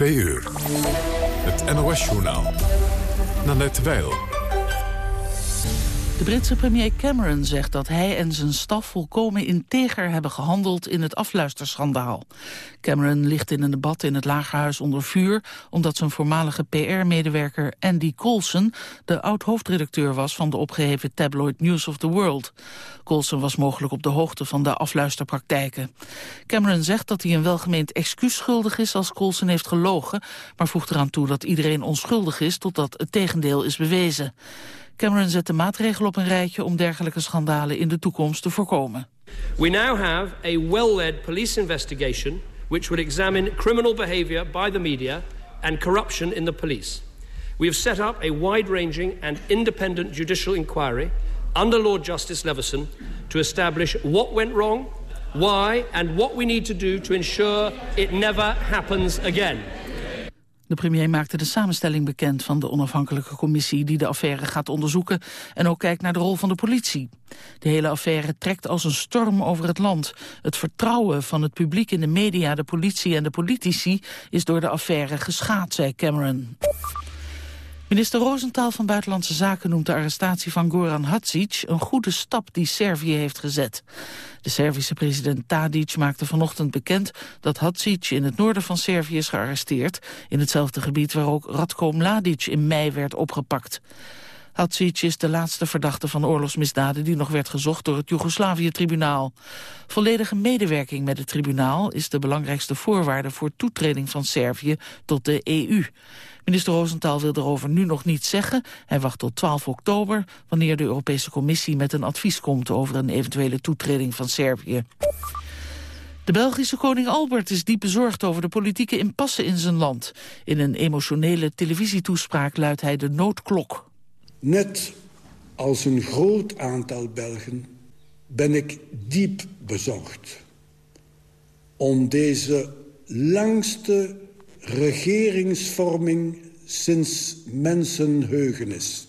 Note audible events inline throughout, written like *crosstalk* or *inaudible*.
Twee uur. Het NOS-journaal. Nanette Weil. De Britse premier Cameron zegt dat hij en zijn staf volkomen integer hebben gehandeld in het afluisterschandaal. Cameron ligt in een debat in het Lagerhuis onder vuur omdat zijn voormalige PR-medewerker Andy Coulson de oud-hoofdredacteur was van de opgeheven tabloid News of the World. Coulson was mogelijk op de hoogte van de afluisterpraktijken. Cameron zegt dat hij een welgemeend excuus schuldig is als Coulson heeft gelogen, maar voegt eraan toe dat iedereen onschuldig is totdat het tegendeel is bewezen. Cameron zet de maatregelen op een rijtje om dergelijke schandalen in de toekomst te voorkomen. We now have a well-led police investigation which will examine criminal behavior by the media and corruption in the police. We have set up a wide-ranging and independent judicial inquiry under Lord Justice Leveson to establish what went wrong, why and what we need to do to ensure it never happens again. De premier maakte de samenstelling bekend van de onafhankelijke commissie die de affaire gaat onderzoeken en ook kijkt naar de rol van de politie. De hele affaire trekt als een storm over het land. Het vertrouwen van het publiek in de media, de politie en de politici is door de affaire geschaad, zei Cameron. Minister Rosenthal van Buitenlandse Zaken noemt de arrestatie van Goran Hadžić een goede stap die Servië heeft gezet. De Servische president Tadic maakte vanochtend bekend dat Hadžić in het noorden van Servië is gearresteerd, in hetzelfde gebied waar ook Radko Mladic in mei werd opgepakt. Hadžić is de laatste verdachte van oorlogsmisdaden die nog werd gezocht door het Joegoslavië-tribunaal. Volledige medewerking met het tribunaal is de belangrijkste voorwaarde voor toetreding van Servië tot de EU. Minister Rosenthal wil erover nu nog niets zeggen. Hij wacht tot 12 oktober, wanneer de Europese Commissie met een advies komt over een eventuele toetreding van Servië. De Belgische koning Albert is diep bezorgd over de politieke impasse in zijn land. In een emotionele televisietoespraak luidt hij de noodklok. Net als een groot aantal Belgen ben ik diep bezorgd om deze langste regeringsvorming sinds mensenheugenis.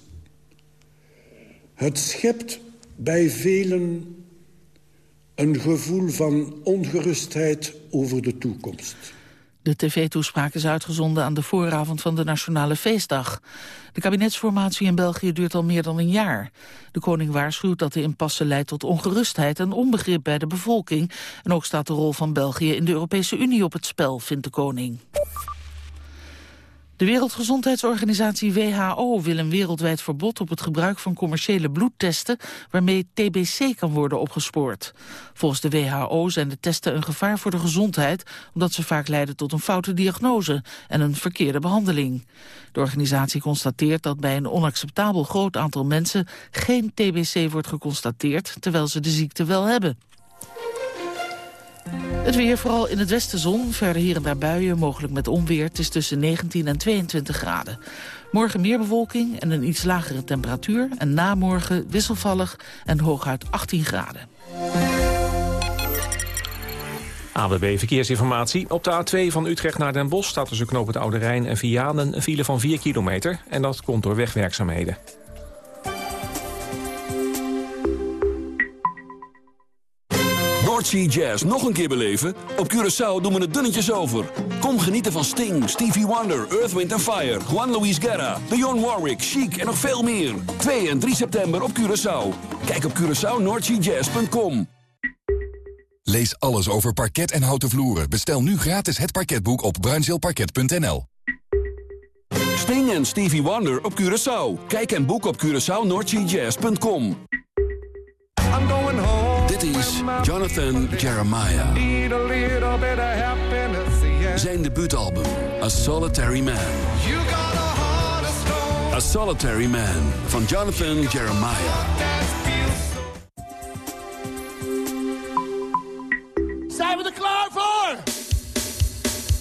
Het schept bij velen een gevoel van ongerustheid over de toekomst. De tv-toespraak is uitgezonden aan de vooravond van de Nationale Feestdag. De kabinetsformatie in België duurt al meer dan een jaar. De koning waarschuwt dat de impasse leidt tot ongerustheid en onbegrip bij de bevolking. En ook staat de rol van België in de Europese Unie op het spel, vindt de koning. De Wereldgezondheidsorganisatie WHO wil een wereldwijd verbod op het gebruik van commerciële bloedtesten waarmee TBC kan worden opgespoord. Volgens de WHO zijn de testen een gevaar voor de gezondheid omdat ze vaak leiden tot een foute diagnose en een verkeerde behandeling. De organisatie constateert dat bij een onacceptabel groot aantal mensen geen TBC wordt geconstateerd terwijl ze de ziekte wel hebben. Het weer, vooral in het westen zon, verder hier en daar buien, mogelijk met onweer. Het is tussen 19 en 22 graden. Morgen meer bewolking en een iets lagere temperatuur. En namorgen wisselvallig en hooguit 18 graden. ABB Verkeersinformatie. Op de A2 van Utrecht naar Den Bosch staat tussen knoop het Oude Rijn en Vianen een file van 4 kilometer. En dat komt door wegwerkzaamheden. Jazz nog een keer beleven? Op Curaçao doen we het dunnetjes over. Kom genieten van Sting, Stevie Wonder, Earth, Wind Fire... Juan Luis Guerra, Leon Warwick, Chic en nog veel meer. 2 en 3 september op Curaçao. Kijk op CuraçaoNordSeaJazz.com. Lees alles over parket en houten vloeren. Bestel nu gratis het parketboek op bruinzeelparket.nl. Sting en Stevie Wonder op Curaçao. Kijk en boek op CuraçaoNordGJazz.com. I'm going home. Dit is Jonathan Jeremiah. Zijn debuutalbum, A Solitary Man. A Solitary Man van Jonathan Jeremiah. Zijn we er klaar voor?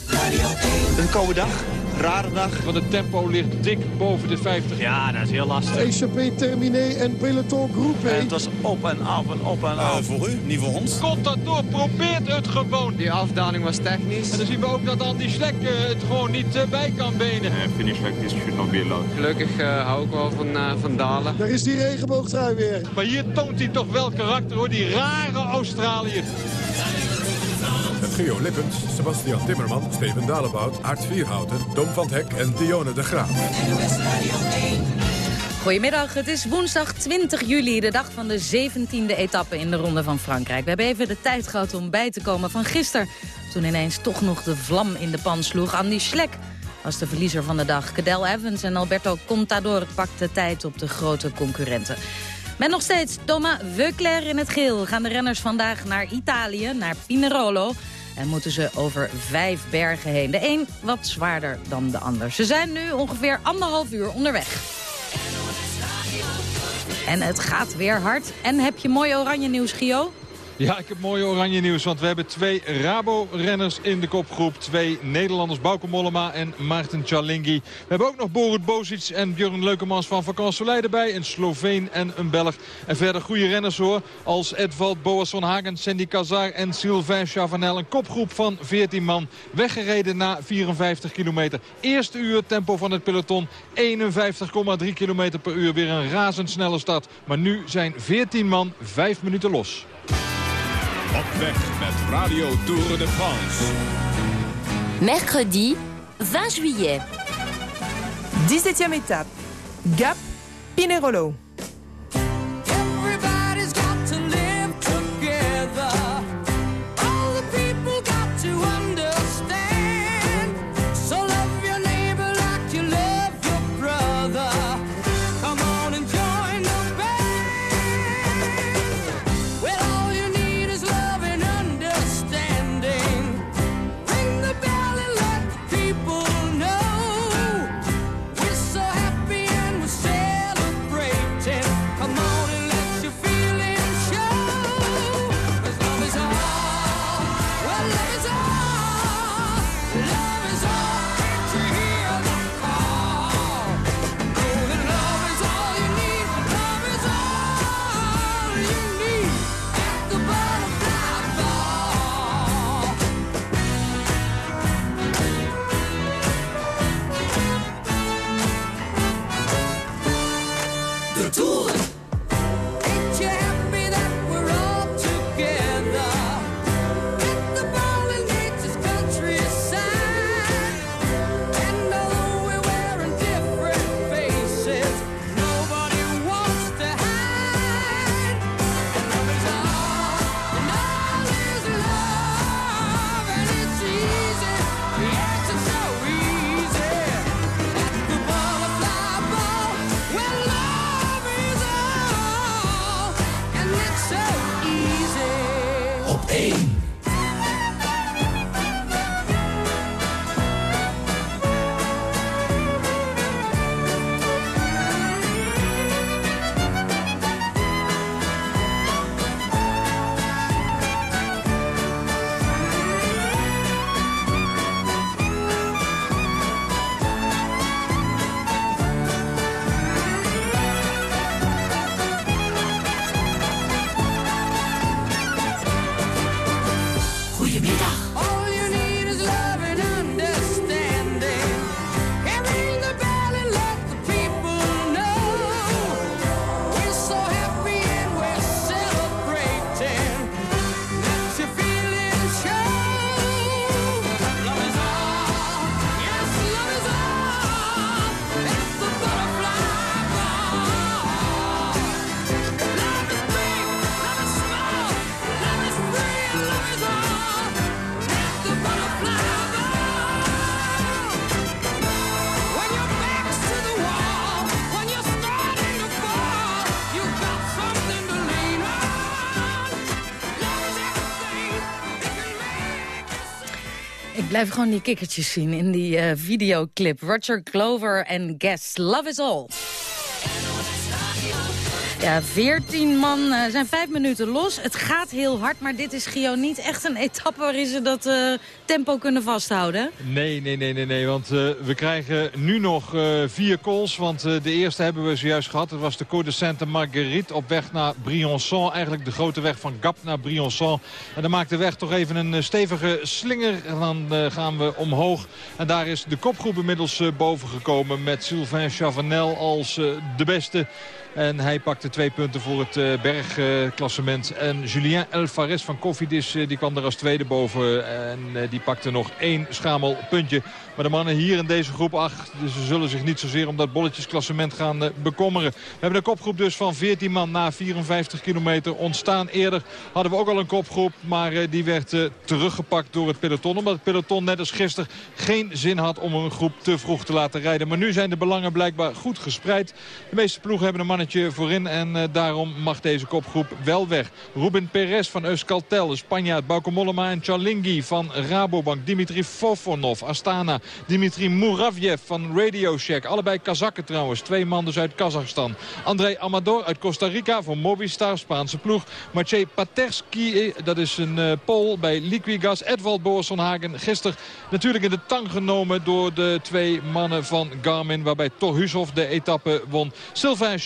Radio 1. Een koude dag rare dag. Want het tempo ligt dik boven de 50. Ja, dat is heel lastig. ECP Terminé en Peloton Groep En het was op en af en op en af. voor u, niet voor ons. Contador probeert het gewoon. Die afdaling was technisch. En dan zien we ook dat Andy Schlek uh, het gewoon niet uh, bij kan benen. Uh, finish like this should not be allowed. Gelukkig hou ik wel van, van dalen. Daar is die regenboogtrui weer. Maar hier toont hij toch wel karakter hoor, die rare Australiër Geo Lippens, Sebastian Timmerman, Steven Dalebout, Aart Vierhouten, Dom van het Hek en Dionne de Graaf. Goedemiddag, het is woensdag 20 juli, de dag van de 17e etappe in de Ronde van Frankrijk. We hebben even de tijd gehad om bij te komen van gisteren. Toen ineens toch nog de vlam in de pan sloeg. Andy Schlek was de verliezer van de dag. Cadel Evans en Alberto Contador pakten tijd op de grote concurrenten. Met nog steeds Thomas Veuclair in het geel gaan de renners vandaag naar Italië, naar Pinerolo. En moeten ze over vijf bergen heen. De een wat zwaarder dan de ander. Ze zijn nu ongeveer anderhalf uur onderweg. En het gaat weer hard. En heb je mooi oranje nieuws, Gio? Ja, ik heb mooi oranje nieuws, want we hebben twee Rabo-renners in de kopgroep. Twee Nederlanders, Bauke Mollema en Maarten Chalingi. We hebben ook nog Borut Bozic en Björn Leukemans van Vakant Soleil erbij. Een Sloveen en een Belg. En verder goede renners hoor, als Edvald Boas van Hagen, Sandy Kazar en Sylvain Chavanel. Een kopgroep van 14 man, weggereden na 54 kilometer. Eerste uur tempo van het peloton, 51,3 kilometer per uur. Weer een razendsnelle start. Maar nu zijn 14 man 5 minuten los. Op weg met Radio Tour de France. Mercredi 20 juillet. 17e étape. Gap Pinerolo. Blijf gewoon die kikkertjes zien in die eh, videoclip. Roger Glover en Guess. Love is all. Ja, 14 man eh, zijn vijf minuten los. Het gaat heel hard, maar dit is Gio niet echt een etappe... waarin ze dat eh, tempo kunnen vasthouden. Nee, nee, nee, nee, nee. Want eh, we krijgen nu nog vier calls. Want de eerste hebben we zojuist gehad. Dat was de Côte de Sainte Marguerite op weg naar Briançon. Eigenlijk de grote weg van Gap naar Briançon. En dan maakt de weg toch even een stevige slinger. En dan gaan we omhoog. En daar is de kopgroep inmiddels boven gekomen. Met Sylvain Chavanel als de beste. En hij pakt de twee punten voor het uh, bergklassement. en Julien Elfares van Cofidis die kwam er als tweede boven. En die pakte nog één schamel puntje. Maar de mannen hier in deze groep 8 dus ze zullen zich niet zozeer om dat bolletjesklassement gaan bekommeren. We hebben een kopgroep dus van 14 man na 54 kilometer ontstaan. Eerder hadden we ook al een kopgroep, maar die werd teruggepakt door het peloton. Omdat het peloton net als gisteren geen zin had om een groep te vroeg te laten rijden. Maar nu zijn de belangen blijkbaar goed gespreid. De meeste ploegen hebben een voorin en uh, daarom mag deze kopgroep wel weg. Ruben Perez van Euskaltel, Spanjaard, Bauke Mollema en Chalingi van Rabobank. Dimitri Fofonov, Astana. Dimitri Muravjev van Radio Shack. Allebei Kazakken trouwens, twee man dus uit Kazachstan. André Amador uit Costa Rica voor Mobistar, Spaanse ploeg. Maciej Paterski, dat is een uh, Pool bij Liquigas. Edvald Boasson-Hagen gisteren natuurlijk in de tang genomen door de twee mannen van Garmin. Waarbij Torhusov de etappe won. Sylvain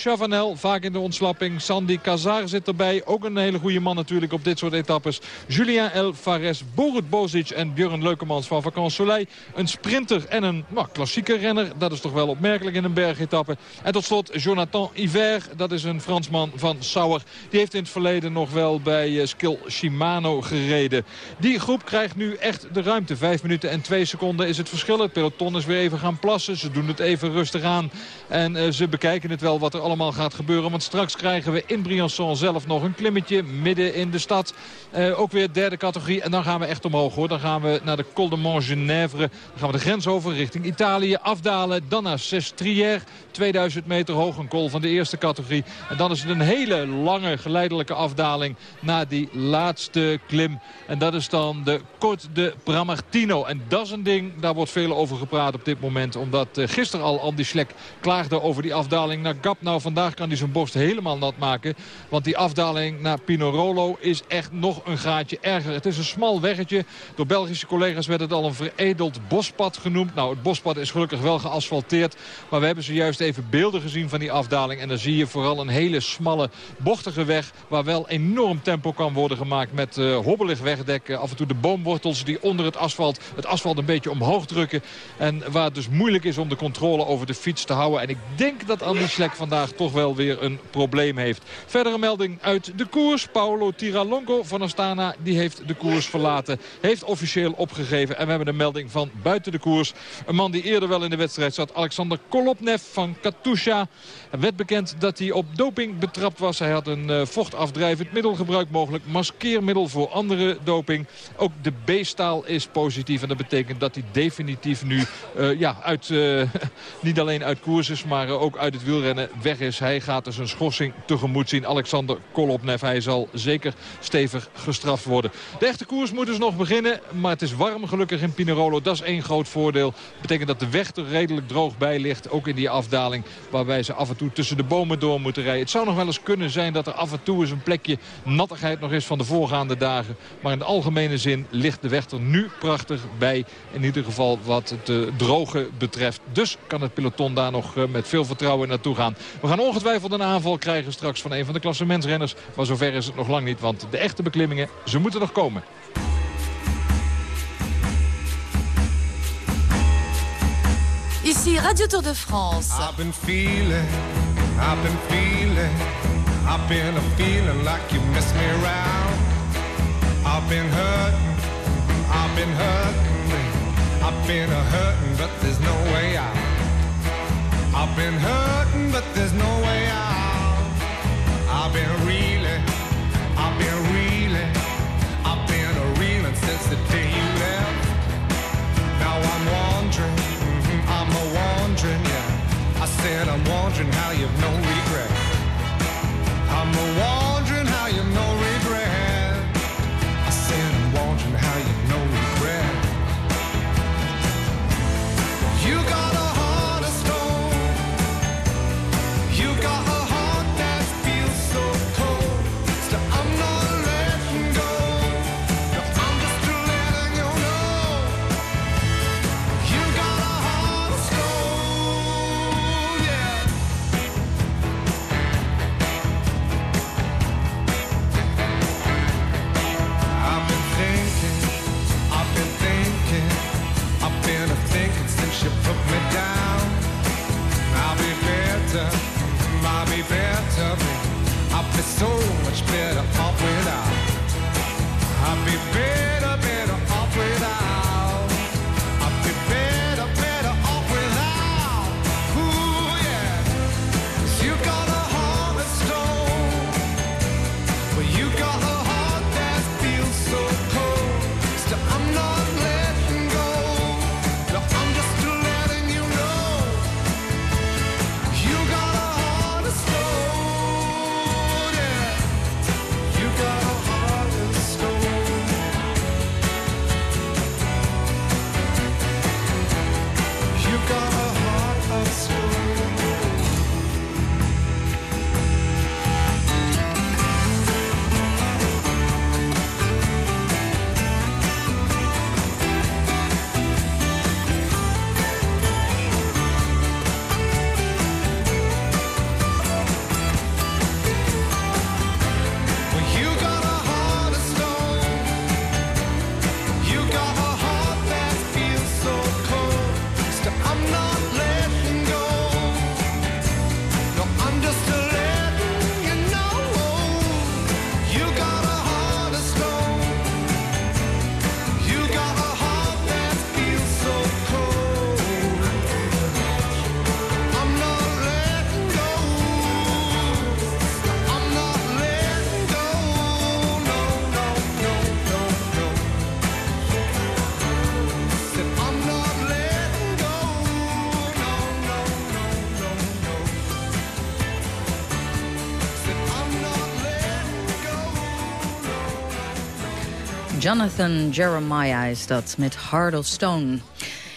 Vaak in de ontslapping. Sandy Kazar zit erbij. Ook een hele goede man natuurlijk op dit soort etappes. Julien El Fares, Borut Bozic en Björn Leukemans van Vakant Soleil. Een sprinter en een nou, klassieke renner. Dat is toch wel opmerkelijk in een bergetappe. En tot slot Jonathan Iver. Dat is een Fransman van Sauer. Die heeft in het verleden nog wel bij uh, Skill Shimano gereden. Die groep krijgt nu echt de ruimte. Vijf minuten en twee seconden is het verschil. Het peloton is weer even gaan plassen. Ze doen het even rustig aan. En uh, ze bekijken het wel wat er allemaal gaat gebeuren. Want straks krijgen we in Briançon zelf nog een klimmetje midden in de stad. Uh, ook weer derde categorie. En dan gaan we echt omhoog hoor. Dan gaan we naar de Col de Mont-Genèvre. Dan gaan we de grens over richting Italië. Afdalen. Dan naar Sestrière. 2000 meter hoog. Een col van de eerste categorie. En dan is het een hele lange geleidelijke afdaling naar die laatste klim. En dat is dan de Côte de Bramartino. En dat is een ding, daar wordt veel over gepraat op dit moment. Omdat uh, gisteren al Andy Schlek klaagde over die afdaling naar Gap. Nou, vandaag kan hij zijn borst helemaal nat maken. Want die afdaling naar Pinorolo is echt nog een graadje erger. Het is een smal weggetje. Door Belgische collega's werd het al een veredeld bospad genoemd. Nou, het bospad is gelukkig wel geasfalteerd. Maar we hebben zojuist even beelden gezien van die afdaling. En dan zie je vooral een hele smalle, bochtige weg... waar wel enorm tempo kan worden gemaakt met uh, hobbelig wegdek. af en toe de boomwortels die onder het asfalt, het asfalt een beetje omhoog drukken. En waar het dus moeilijk is om de controle over de fiets te houden. En ik denk dat Andy Schlek vandaag toch wel weer een probleem heeft. Verdere melding uit de koers. Paolo Tiralongo van Astana die heeft de koers verlaten. Heeft officieel opgegeven. En we hebben de melding van buiten de koers. Een man die eerder wel in de wedstrijd zat. Alexander Kolopnev van Katusha. Werd bekend dat hij op doping betrapt was. Hij had een uh, vochtafdrijvend middel gebruikt. Mogelijk maskeermiddel voor andere doping. Ook de B-staal is positief. En dat betekent dat hij definitief nu uh, ja, uit, uh, *laughs* niet alleen uit koers is, maar ook uit het wielrennen weg is. Hij gaat dus een schorsing tegemoet zien. Alexander Kolopnev, hij zal zeker stevig gestraft worden. De echte koers moet dus nog beginnen, maar het is warm gelukkig in Pinerolo. Dat is één groot voordeel. Dat betekent dat de weg er redelijk droog bij ligt, ook in die afdaling, waarbij ze af en toe tussen de bomen door moeten rijden. Het zou nog wel eens kunnen zijn dat er af en toe eens een plekje nattigheid nog is van de voorgaande dagen. Maar in de algemene zin ligt de weg er nu prachtig bij. In ieder geval wat het uh, droge betreft. Dus kan het peloton daar nog uh, met veel vertrouwen naartoe gaan. We gaan ongetwijfeld een aanval krijgen straks van een van de klassementsrenners. Maar zover is het nog lang niet, want de echte beklimmingen, ze moeten nog komen. Ici Radio Tour de France. I've been feeling, I've been feeling, I've been a feeling like you miss me around. I've been hurting, I've been hurting, I've been a hurting, but there's no way out. I've been hurting, but there's no way out. I've been reeling, I've been reeling, I've been a reeling since the day you I have no regret. I'm a wall. so much better. Jonathan Jeremiah is dat, met Heart of Stone.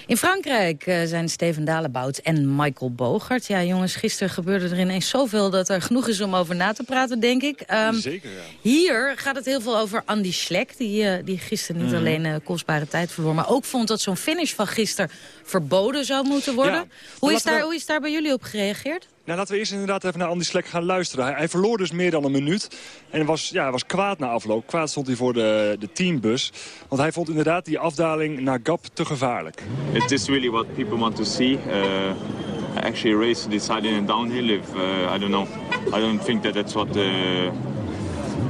In Frankrijk eh, zijn Steven Dalebout en Michael Bogert. Ja, jongens, gisteren gebeurde er ineens zoveel... dat er genoeg is om over na te praten, denk ik. Ehm, Zeker, ja. Hier gaat het heel veel over Andy Schleck... die, eh, die gisteren niet Mhm. alleen eh, kostbare tijd verloor... maar ook vond dat zo'n finish van gisteren verboden zou moeten worden. Ja, hoe, is we- daar, hoe is daar bij jullie op gereageerd? Nou, laten we eerst inderdaad even naar Andy Slek gaan luisteren. Hij, verloor dus meer dan een minuut. En was, ja, was kwaad na afloop. Kwaad stond hij voor de, de teambus. Want hij vond inderdaad die afdaling naar Gap te gevaarlijk. Is really what people want to see. Uh, actually, a race decided in downhill. If uh, I don't know, I don't think that that's what the.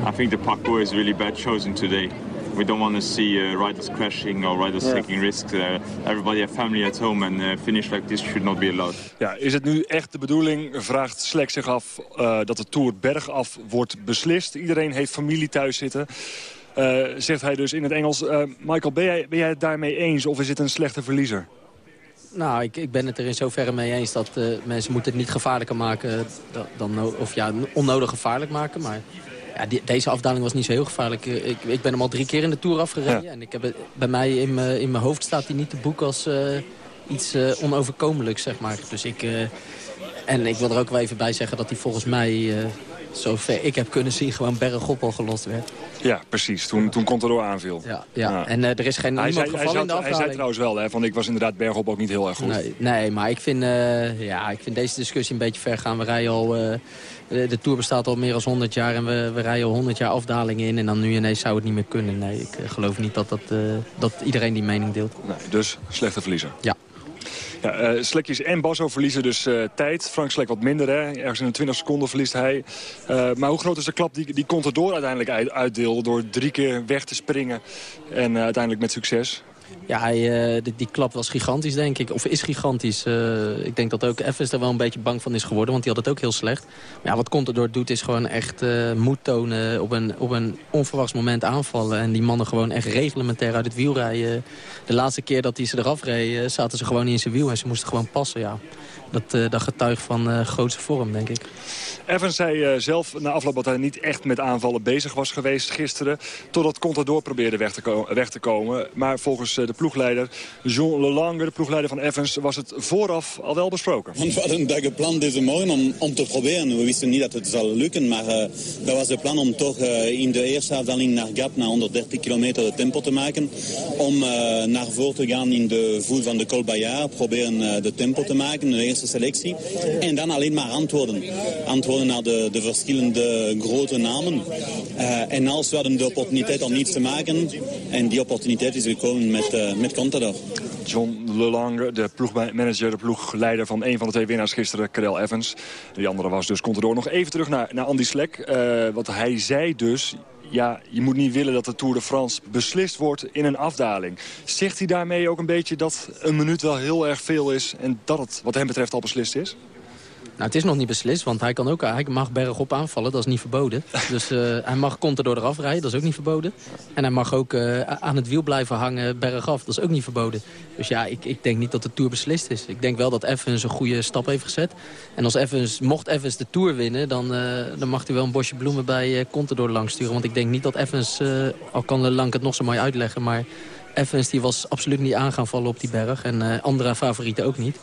I think the parkour is really bad chosen today. We don't want to see uh, riders crashing or riders Yeah. taking risks. Uh, everybody have family at home, and uh, finish like this should not be allowed. Ja, is het nu echt de bedoeling, vraagt Slek zich af, eh, dat de Tour bergaf wordt beslist? Iedereen heeft familie thuis zitten. Eh, zegt hij dus in het Engels. Eh, Michael, ben jij, ben jij het daarmee eens of is het een slechte verliezer? Nou, ik, ik ben het er in zoverre mee eens dat eh, mensen moeten het niet gevaarlijker maken. Dan, dan, of ja, onnodig gevaarlijk maken. Maar ja, die- deze afdaling was niet zo heel gevaarlijk. Eh, Ik, ik ben hem al drie keer in de Tour afgereden. Ja. En ik heb het, bij mij in mijn in mijn hoofd staat hij niet te boek als eh, iets eh, onoverkomelijks, zeg maar. Dus ik... eh, en ik wil er ook wel even bij zeggen dat hij volgens mij, eh, zover ik heb kunnen zien, gewoon bergop al gelost werd. Ja, precies. Toen, toen Contador aanviel. Ja, ja. en eh, er is geen niemand hij, gevallen zei, in de hij zei trouwens wel, hè, van ik was inderdaad bergop ook niet heel erg goed. Nee, nee maar ik vind, eh, ja, ik vind deze discussie een beetje ver gaan. We rijden al, eh, de, de Tour bestaat al meer dan 100 jaar en we, we rijden al 100 jaar afdalingen in. En dan nu ineens zou het niet meer kunnen. Nee, ik geloof niet dat, dat, dat iedereen die mening deelt. Nee, dus slechte verliezer. Ja. Ja, eh, Slekjes en Basso verliezen dus eh, tijd. Frank Slek wat minder, hè. Ergens in de 20 seconden verliest hij. Eh, maar hoe groot is de klap die, die Contador uiteindelijk uit, uitdeelde... door drie keer weg te springen en uiteindelijk met succes? Ja, eh, die, die klap was gigantisch, denk ik. Of is gigantisch. Eh, ik denk dat ook Evans er wel een beetje bang van is geworden. Want die had het ook heel slecht. Maar ja, wat Contador doet is gewoon echt eh moed tonen. Op een, op een onverwachts moment aanvallen. En die mannen gewoon echt reglementair uit het wiel rijden. De laatste keer dat hij ze eraf reed, zaten ze gewoon niet in zijn wiel. En ze moesten gewoon passen, ja. Dat, eh, dat getuigt van grootste vorm, denk ik. Evans zei zelf na afloop dat hij niet echt met aanvallen bezig was geweest gisteren. Totdat Contador probeerde weg te, weg te komen. Maar volgens de ploegleider Jean Lelange, de ploegleider van Evans... was het vooraf al wel besproken. We hadden dat gepland deze morgen om, om te proberen. We wisten niet dat het zou lukken, maar eh, dat was het plan om toch eh, in de eerste afdaling naar Gap, naar 130 kilometer, de tempo te maken. Om eh, naar voren te gaan in de voet van de Col Bayard, proberen eh, de tempo te maken, de eerste selectie. En dan alleen maar antwoorden. Antwoorden naar de, de verschillende grote namen. Eh, en als we hadden de opportuniteit om niets te maken, en die opportuniteit is gekomen met, met Contador. John Lelange, de ploegmanager, de ploegleider van een van de twee winnaars gisteren, Karel Evans. Die andere was dus Contador. Nog even terug naar, naar Andy Slek. Eh, want hij zei dus, ja, je moet niet willen dat de Tour de France beslist wordt in een afdaling. Zegt hij daarmee ook een beetje dat een minuut wel heel erg veel is... en dat het wat hem betreft al beslist is? Nou, het is nog niet beslist, want hij, kan ook, hij mag bergop aanvallen. Dat is niet verboden. *laughs* Dus eh, hij mag Contador eraf rijden, dat is ook niet verboden. En hij mag ook eh, aan het wiel blijven hangen bergaf. Dat is ook niet verboden. Dus ja, ik, ik denk niet dat de Tour beslist is. Ik denk wel dat Evans een goede stap heeft gezet. En als Evans, mocht Evans de Tour winnen... dan, eh, dan mag hij wel een bosje bloemen bij Contador langs sturen. Want ik denk niet dat Evans, al kan Lank het nog zo mooi uitleggen... maar Evans die was absoluut niet aan gaan vallen op die berg. En andere favorieten ook niet.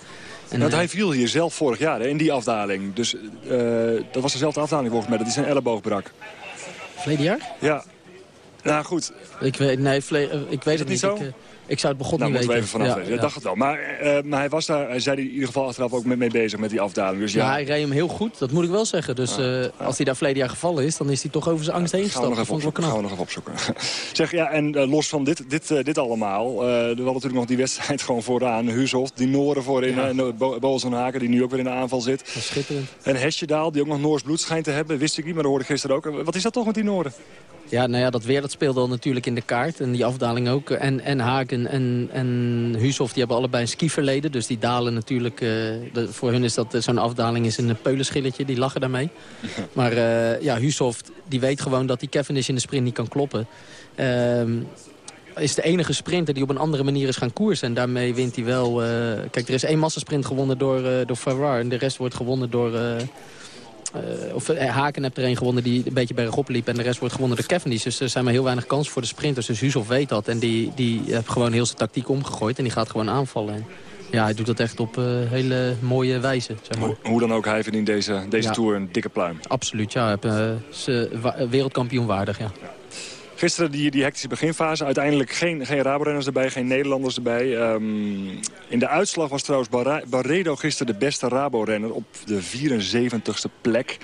En, Want hij viel hier zelf vorig jaar hè, in die afdaling. Dus uh, dat was dezelfde afdaling volgens mij, dat hij zijn elleboog brak. Verleden jaar? Ja. Nou goed. Ik weet, nee, ik weet het niet. Zo? Ik, ik zou het begon nou, niet weten. weten. we even vanaf ja, ja. dacht het wel. Maar, uh, maar hij was daar, hij zei in ieder geval achteraf ook mee, mee bezig met die afdaling. Dus ja. ja, hij reed hem heel goed, dat moet ik wel zeggen. Dus uh, als hij daar verleden jaar gevallen is, dan is hij toch over zijn angst heen gestapt. Dat vond ik wel knap. Gaan we nog even opzoeken. *laughs* zeg, ja, en uh, los van dit, dit, dit allemaal, er was natuurlijk nog die wedstrijd gewoon vooraan. Huzoft, die Noren voorin, en Bozenhaken, die nu ook weer in de aanval zit. Schitterend. En Hesjedaal, die ook nog Noors bloed schijnt te hebben. Wist ik niet, maar dat hoorde ik gisteren ook. Wat is dat toch met die Noren? Ja, nou ja, dat weer dat speelde al natuurlijk in de kaart. En die afdaling ook. En, en Haken en, en Huushoff, die hebben allebei een skiverleden. Dus die dalen natuurlijk... Uh, de, voor hun is dat zo'n afdaling is een peulenschilletje. Die lachen daarmee. *laughs* Maar uh, ja, Huushoff, die weet gewoon dat die Cavendish in de sprint niet kan kloppen. Uh, is de enige sprinter die op een andere manier is gaan koersen. En daarmee wint hij wel... Uh, kijk, er is één massasprint gewonnen door, door Farrar. En de rest wordt gewonnen door... Uh, of uh, Haken heeft er een gewonnen die een beetje bergop liep. En de rest wordt gewonnen door Cavendish. Dus er zijn maar heel weinig kansen voor de sprinters. Dus Husov weet dat. En die, die heeft gewoon heel zijn tactiek omgegooid. En die gaat gewoon aanvallen. En ja, hij doet dat echt op uh, hele mooie wijze. Zeg maar. hoe, dan ook, hij verdient deze, deze ja. Tour een dikke pluim. Absoluut, ja. wereldkampioen waardig, ja. ja. Gisteren die, die hectische beginfase. Uiteindelijk geen, geen Rabo-renners erbij, geen Nederlanders erbij. Um, in de uitslag was trouwens Barredo gisteren de beste Rabo-renner op de 74ste plek.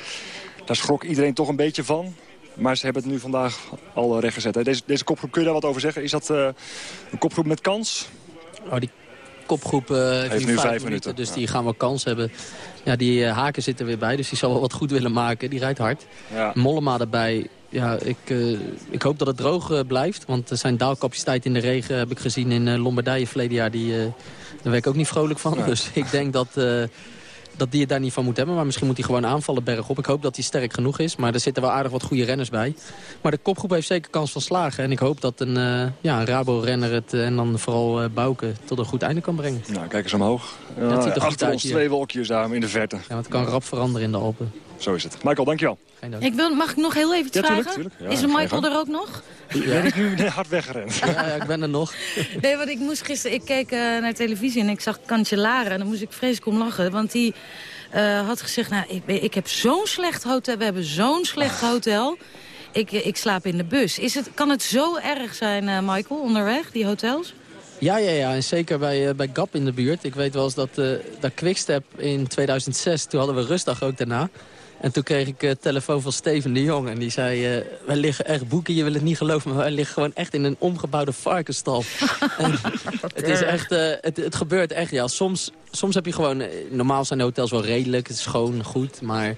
Daar schrok iedereen toch een beetje van. Maar ze hebben het nu vandaag al rechtgezet. Deze, deze kopgroep, kun je daar wat over zeggen? Is dat uh, een kopgroep met kans? Oh, die kopgroep uh, heeft, heeft nu vijf, minuten, dus ja. die gaan wel kans hebben. Ja, die uh, Haken zit er weer bij, dus die zal wel wat goed willen maken. Die rijdt hard. Ja. Mollema erbij, ja, ik, uh, ik hoop dat het droog uh, blijft. Want zijn daalcapaciteit in de regen heb ik gezien in uh, Lombardije verleden jaar. Die, daar werd ik ook niet vrolijk van. Ja. Dus ik denk dat, dat die het daar niet van moet hebben. Maar misschien moet hij gewoon aanvallen bergop. Ik hoop dat hij sterk genoeg is. Maar er zitten wel aardig wat goede renners bij. Maar de kopgroep heeft zeker kans van slagen. En ik hoop dat een, ja, een Rabo-renner het en dan vooral Bouke tot een goed einde kan brengen. Nou, kijk eens omhoog. Ja, ja, het ziet er goed uit ons twee wolkjes daar in de verte. Ja, het kan rap veranderen in de Alpen. Zo is het. Michael, dankjewel. Ik wil, mag ik nog heel even ja, vragen? Tuurlijk, tuurlijk. Ja, is Michael er ook nog? Ja. Ben ik nu *laughs* hard weggerend? Ja, ja, ik ben er nog. *laughs* Nee, want ik moest gisteren... Ik keek uh, naar televisie en ik zag Cancellara. En dan moest ik vreselijk om lachen. Want die uh, had gezegd... Nou, ik, ik heb zo'n slecht hotel. We hebben zo'n slecht hotel. Ik, ik slaap in de bus. Is het, kan het zo erg zijn, uh, Michael, onderweg, die hotels? Ja, ja, ja. En zeker bij, uh, bij Gap in de buurt. Ik weet wel eens dat, uh, dat Quickstep in 2006... toen hadden we rustdag ook daarna... En toen kreeg ik uh, telefoon van Steven de Jong. En die zei, uh, wij liggen echt boeken, je wil het niet geloven... maar wij liggen gewoon echt in een omgebouwde varkenstal. *laughs* en het is echt, uh, het, het gebeurt echt, ja. Soms, soms heb je gewoon... normaal zijn de hotels wel redelijk, het is schoon, goed, maar...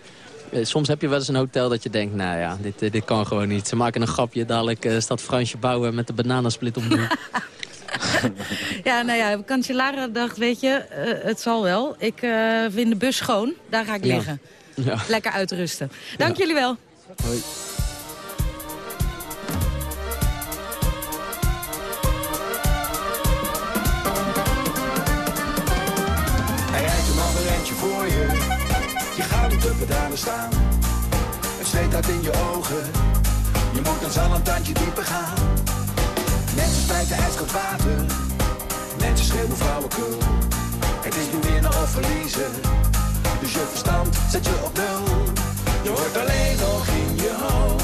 soms heb je wel eens een hotel dat je denkt, nou ja, dit, dit kan gewoon niet. Ze maken een grapje, dadelijk staat Fransje Bouwen met de bananasplit om *laughs* ja, nou ja, Cancellara dacht, weet je, het zal wel. Ik vind de bus schoon, daar ga ik liggen. Ja. Lekker uitrusten. Dank ja. jullie wel. Hoi. Hij rijdt een mandarentje voor je. Je gaat op de pedalen staan. Het zweet uit in je ogen. Je moet dan zal een tandje dieper gaan. Mensen spijten ijskoud water. Mensen schreeuwen flauwekul. Het is nu winnen of verliezen. Dus je verstand zet je op nul. Je hoort alleen nog in je hoofd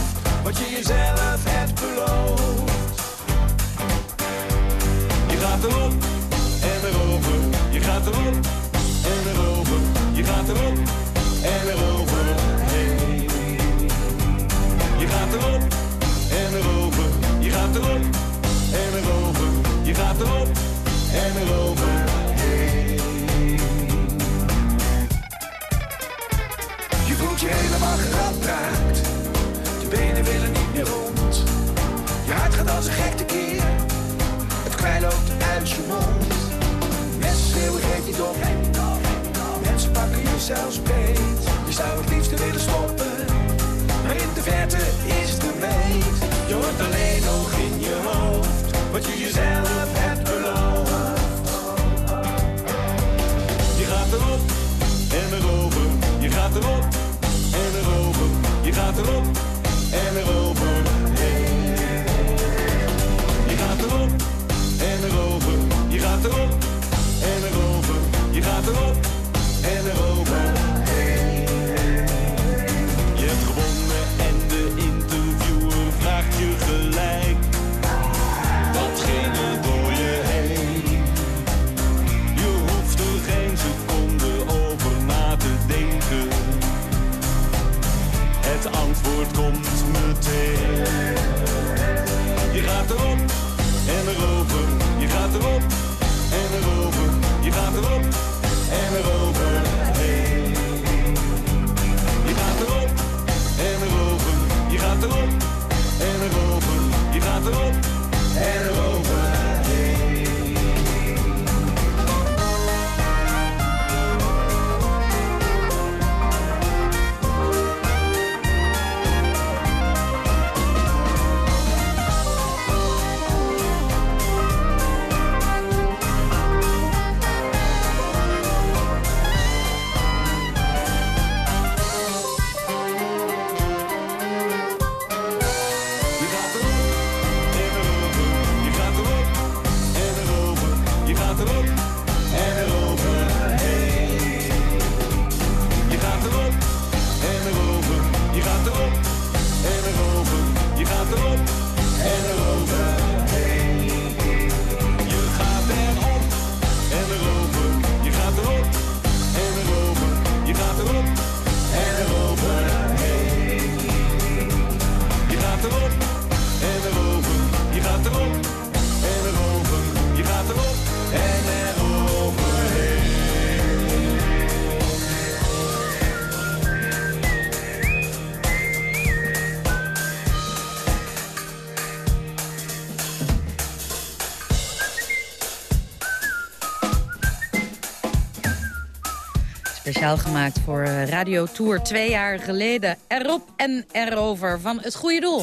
Speciaal gemaakt voor eh, Radio Tour twee jaar geleden. Erop en erover van het goede doel.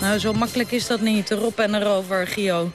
Nou, zo makkelijk is dat niet. Erop en erover, Gio.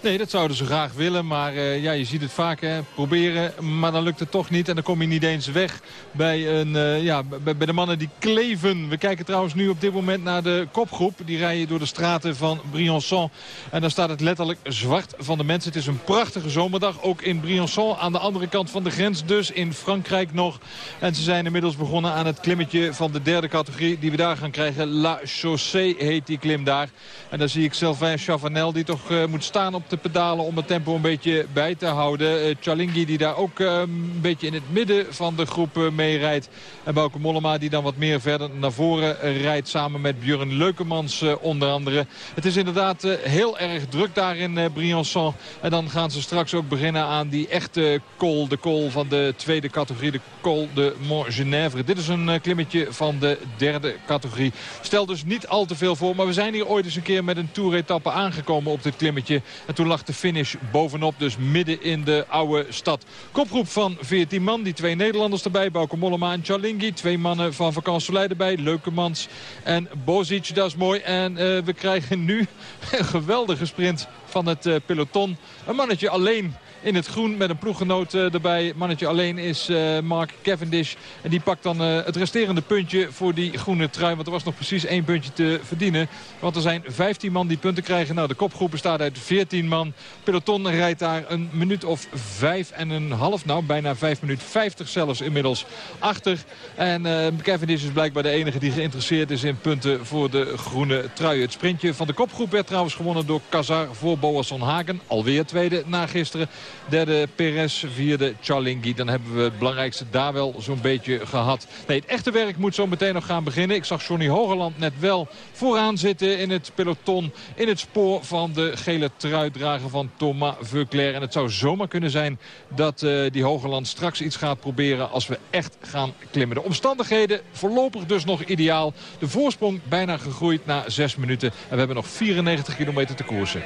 Nee, dat zouden ze graag willen. Maar eh, ja, je ziet het vaak. Hè. Proberen, maar dan lukt het toch niet. En dan kom je niet eens weg bij, een, eh, ja, bij, de mannen die kleven. We kijken trouwens nu op dit moment naar de kopgroep. Die rijden door de straten van Briançon. En daar staat het letterlijk zwart van de mensen. Het is een prachtige zomerdag. Ook in Briançon aan de andere kant van de grens. Dus in Frankrijk nog. En ze zijn inmiddels begonnen aan het klimmetje van de derde categorie. Die we daar gaan krijgen. La Chaussée heet die klim daar. En daar zie ik Sylvain Chavanel die toch eh, moet staan op de pedalen om het tempo een beetje bij te houden. Uh, Chalingi die daar ook uh, een beetje in het midden van de groep uh, mee rijdt. En Bauke Mollema die dan wat meer verder naar voren rijdt samen met Björn Leukemans onder andere. Het is inderdaad heel erg druk daar in Briançon. En dan gaan ze straks ook beginnen aan die echte col. De col van de tweede categorie, de col de Mont-Genèvre. Dit is een klimmetje van de derde categorie. Stel dus niet al te veel voor, maar we zijn hier ooit eens een keer met een toeretappe aangekomen op dit klimmetje. Toen lag de finish bovenop, dus midden in de oude stad. Kopgroep van 14 man, die twee Nederlanders erbij. Bauke Mollema en Chalingi. Twee mannen van Vakansolei erbij. Leukemans en Bozic, dat is mooi. En uh, we krijgen nu *laughs* een geweldige sprint van het uh, peloton. Een mannetje alleen in het groen met een ploeggenoot uh, erbij. Mannetje alleen is uh, Mark Cavendish. En die pakt dan uh, het resterende puntje voor die groene trui. Want er was nog precies één puntje te verdienen. Want er zijn 15 man die punten krijgen. Nou, de kopgroep bestaat uit 14 man. Peloton rijdt daar een minuut of vijf en een half. Nou, bijna 5 minuten 50 zelfs inmiddels achter. En Cavendish is blijkbaar de enige die geïnteresseerd is in punten voor de groene trui. Het sprintje van de kopgroep werd trouwens gewonnen door Kazar voor Boasson Hagen. Alweer tweede na gisteren. Derde Perez, vierde Chalingi. Dan hebben we het belangrijkste daar wel zo'n beetje gehad. Nee, het echte werk moet zo meteen nog gaan beginnen. Ik zag Johnny Hogeland net wel vooraan zitten in het peloton. In het spoor van de gele truitdrager van Thomas Veuclair. En het zou zomaar kunnen zijn dat uh, die Hogeland straks iets gaat proberen als we echt gaan klimmen. De omstandigheden voorlopig dus nog ideaal. De voorsprong bijna gegroeid na 6 minuten. En we hebben nog 94 kilometer te koersen.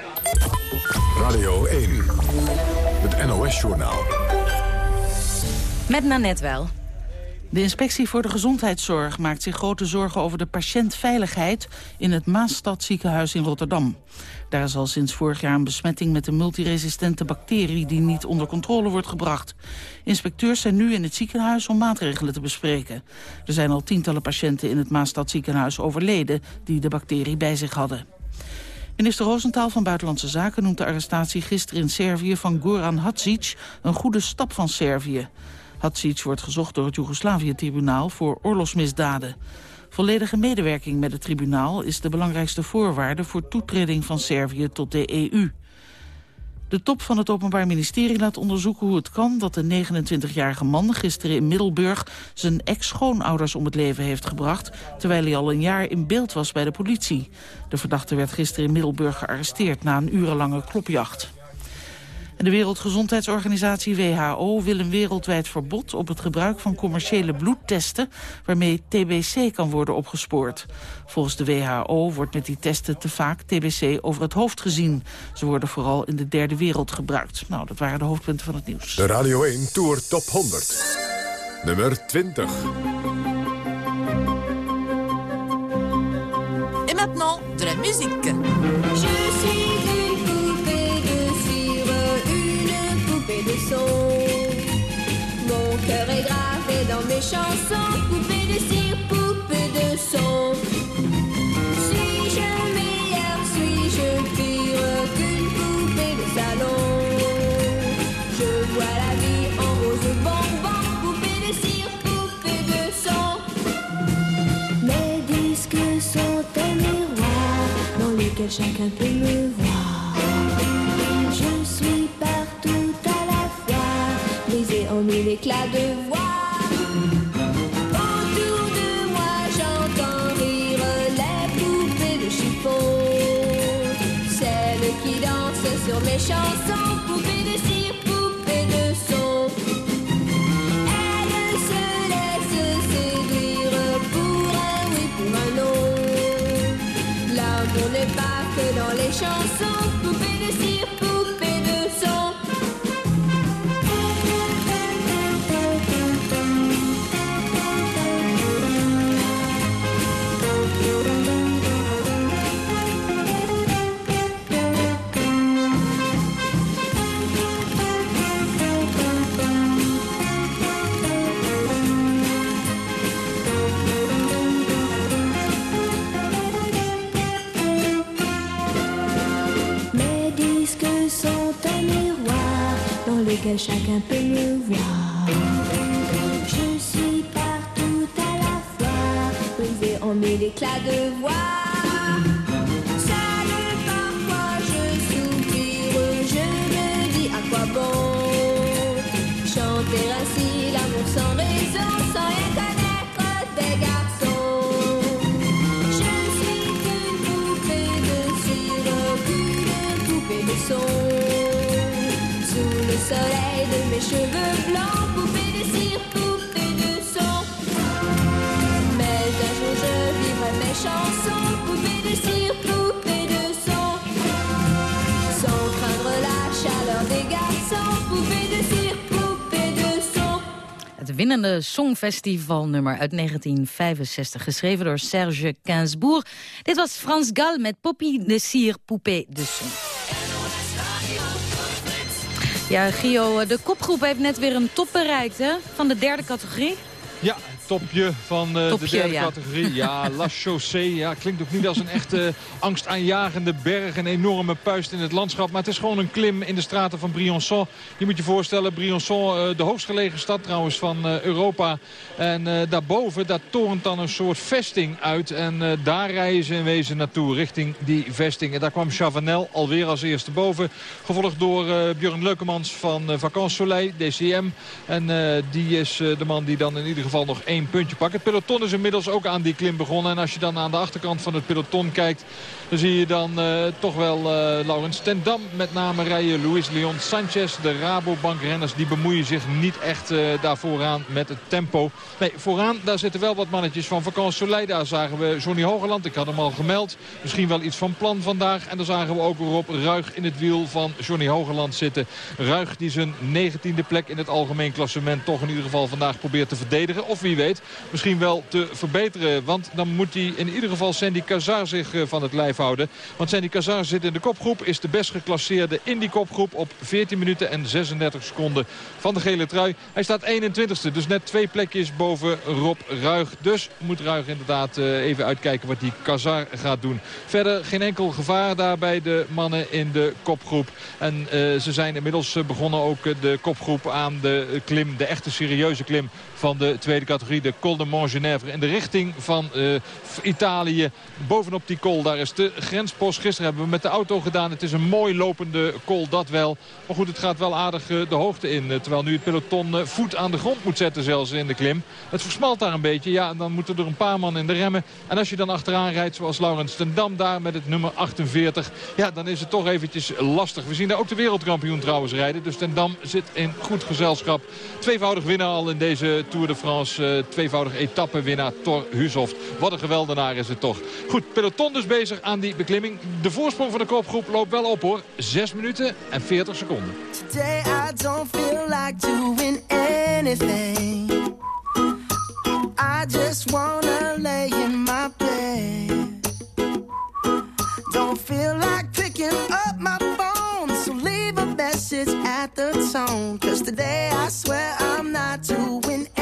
Radio 1. NOS-journaal. Met Nanette wel. De inspectie voor de gezondheidszorg maakt zich grote zorgen over de patiëntveiligheid in het Maasstadziekenhuis in Rotterdam. Daar is al sinds vorig jaar een besmetting met een multiresistente bacterie die niet onder controle wordt gebracht. Inspecteurs zijn nu in het ziekenhuis om maatregelen te bespreken. Er zijn al tientallen patiënten in het Maasstadziekenhuis overleden die de bacterie bij zich hadden. Minister Roosentaal van Buitenlandse Zaken noemt de arrestatie gisteren in Servië van Goran Hadzic een goede stap van Servië. Hadzic wordt gezocht door het Joegoslavië-tribunaal voor oorlogsmisdaden. Volledige medewerking met het tribunaal is de belangrijkste voorwaarde voor toetreding van Servië tot de EU. De top van het Openbaar Ministerie laat onderzoeken hoe het kan dat de 29-jarige man gisteren in Middelburg zijn ex-schoonouders om het leven heeft gebracht, terwijl hij al een jaar in beeld was bij de politie. De verdachte werd gisteren in Middelburg gearresteerd na een urenlange klopjacht. En de Wereldgezondheidsorganisatie WHO wil een wereldwijd verbod op het gebruik van commerciële bloedtesten waarmee TBC kan worden opgespoord. Volgens de WHO wordt met die testen te vaak TBC over het hoofd gezien. Ze worden vooral in de derde wereld gebruikt. Nou, dat waren de hoofdpunten van het nieuws. De Radio 1 Tour Top 100. Nummer 20. Et maintenant, de la musique. Cœur est gravé dans mes chansons, poupée de cire, poupée de son. Suis-je meilleure, suis-je pire qu'une poupée de salon Je vois la vie en rose bonbon, poupée de cire, poupée de son. Mes disques sont un miroir dans lequel chacun peut me voir. Éclats de voix. Autour de moi, j'entends rire les poupées de chiffon, celles qui dansent sur mes chansons, That I can't it, move. on. Cheveux blancs, poupée de cire, poupée de son. Mais un jour je vivrai mes chansons, poupée de cire, poupée de son. Sans craindre la chaleur des garçons, poupée de cire, poupée de son. Het winnende Songfestivalnummer uit 1965, geschreven door Serge Gainsbourg. Dit was Frans Gal met Poppy de Cire Poupée de Son. Ja, Gio, de kopgroep heeft net weer een top bereikt, hè? Van de derde categorie. Ja, topje van eh, Topje, de derde ja. categorie. Ja, *laughs* La Chaussée. Ja, klinkt ook niet als een echte angstaanjagende berg. Een enorme puist in het landschap. Maar het is gewoon een klim in de straten van Briançon. Je moet je voorstellen, Briançon, eh, de hoogstgelegen stad trouwens van eh, Europa. En daarboven, daar torent dan een soort vesting uit. En daar rijden ze in wezen naartoe, richting die vesting. En daar kwam Chavanel alweer als eerste boven. Gevolgd door Björn Leukemans van uh, Vacances Soleil, DCM. En die is de man die dan in ieder geval nog één puntje pakken. Het peloton is inmiddels ook aan die klim begonnen. En als je dan aan de achterkant van het peloton kijkt... dan zie je dan eh, toch wel uh, Laurens ten Dam met name rijden. Luis Leon Sanchez, de Rabobank-renners... die bemoeien zich niet echt uh, daar vooraan met het tempo. Nee, vooraan daar zitten wel wat mannetjes van Vakant Soleil. Daar zagen we Johnny Hogeland, ik had hem al gemeld. Misschien wel iets van plan vandaag. En dan zagen we ook Rob Ruig in het wiel van Johnny Hogeland zitten. Ruig die zijn negentiende plek in het algemeen klassement... toch in ieder geval vandaag probeert te verdedigen. Of wie weet, misschien wel te verbeteren. Want dan moet hij in ieder geval Sandy Cazar zich uh, van het lijf houden. Want Sandy Cazar zit in de kopgroep. Is de best geclasseerde in die kopgroep op 14 minuten en 36 seconden van de gele trui. Hij staat 21ste, dus net twee plekjes boven Rob Ruig. Dus moet Ruig inderdaad uh, even uitkijken wat die Cazar gaat doen. Verder geen enkel gevaar daar bij de mannen in de kopgroep. En uh, ze zijn inmiddels begonnen ook de kopgroep aan de klim, de echte serieuze klim van de tweede categorie, de Col de Montgenèvre. In de richting van uh, Italië. Bovenop die col, daar is de grenspost. Gisteren hebben we met de auto gedaan. Het is een mooi lopende col, dat wel. Maar goed, het gaat wel aardig uh, de hoogte in. Uh, terwijl nu het peloton voet aan de grond moet zetten zelfs in de klim. Het versmalt daar een beetje. Ja, en dan moeten er een paar man in de remmen. En als je dan achteraan rijdt, zoals Laurens ten Dam daar met het nummer 48. Ja, dan is het toch eventjes lastig. We zien daar ook de wereldkampioen trouwens rijden. Dus ten Dam zit in goed gezelschap. Tweevoudig winnaar al in deze Tour de France. Uh, tweevoudig etappenwinnaar Thor Hushoft. Wat een geweldenaar is het toch. Goed, peloton dus bezig aan die beklimming. De voorsprong van de kopgroep loopt wel op hoor. 6 minuten en 40 seconden. Today I don't feel like doing anything. I just wanna lay in my bed. Don't feel like picking up my phone. So leave a message at the tone. Cause today I swear I'm not doing anything.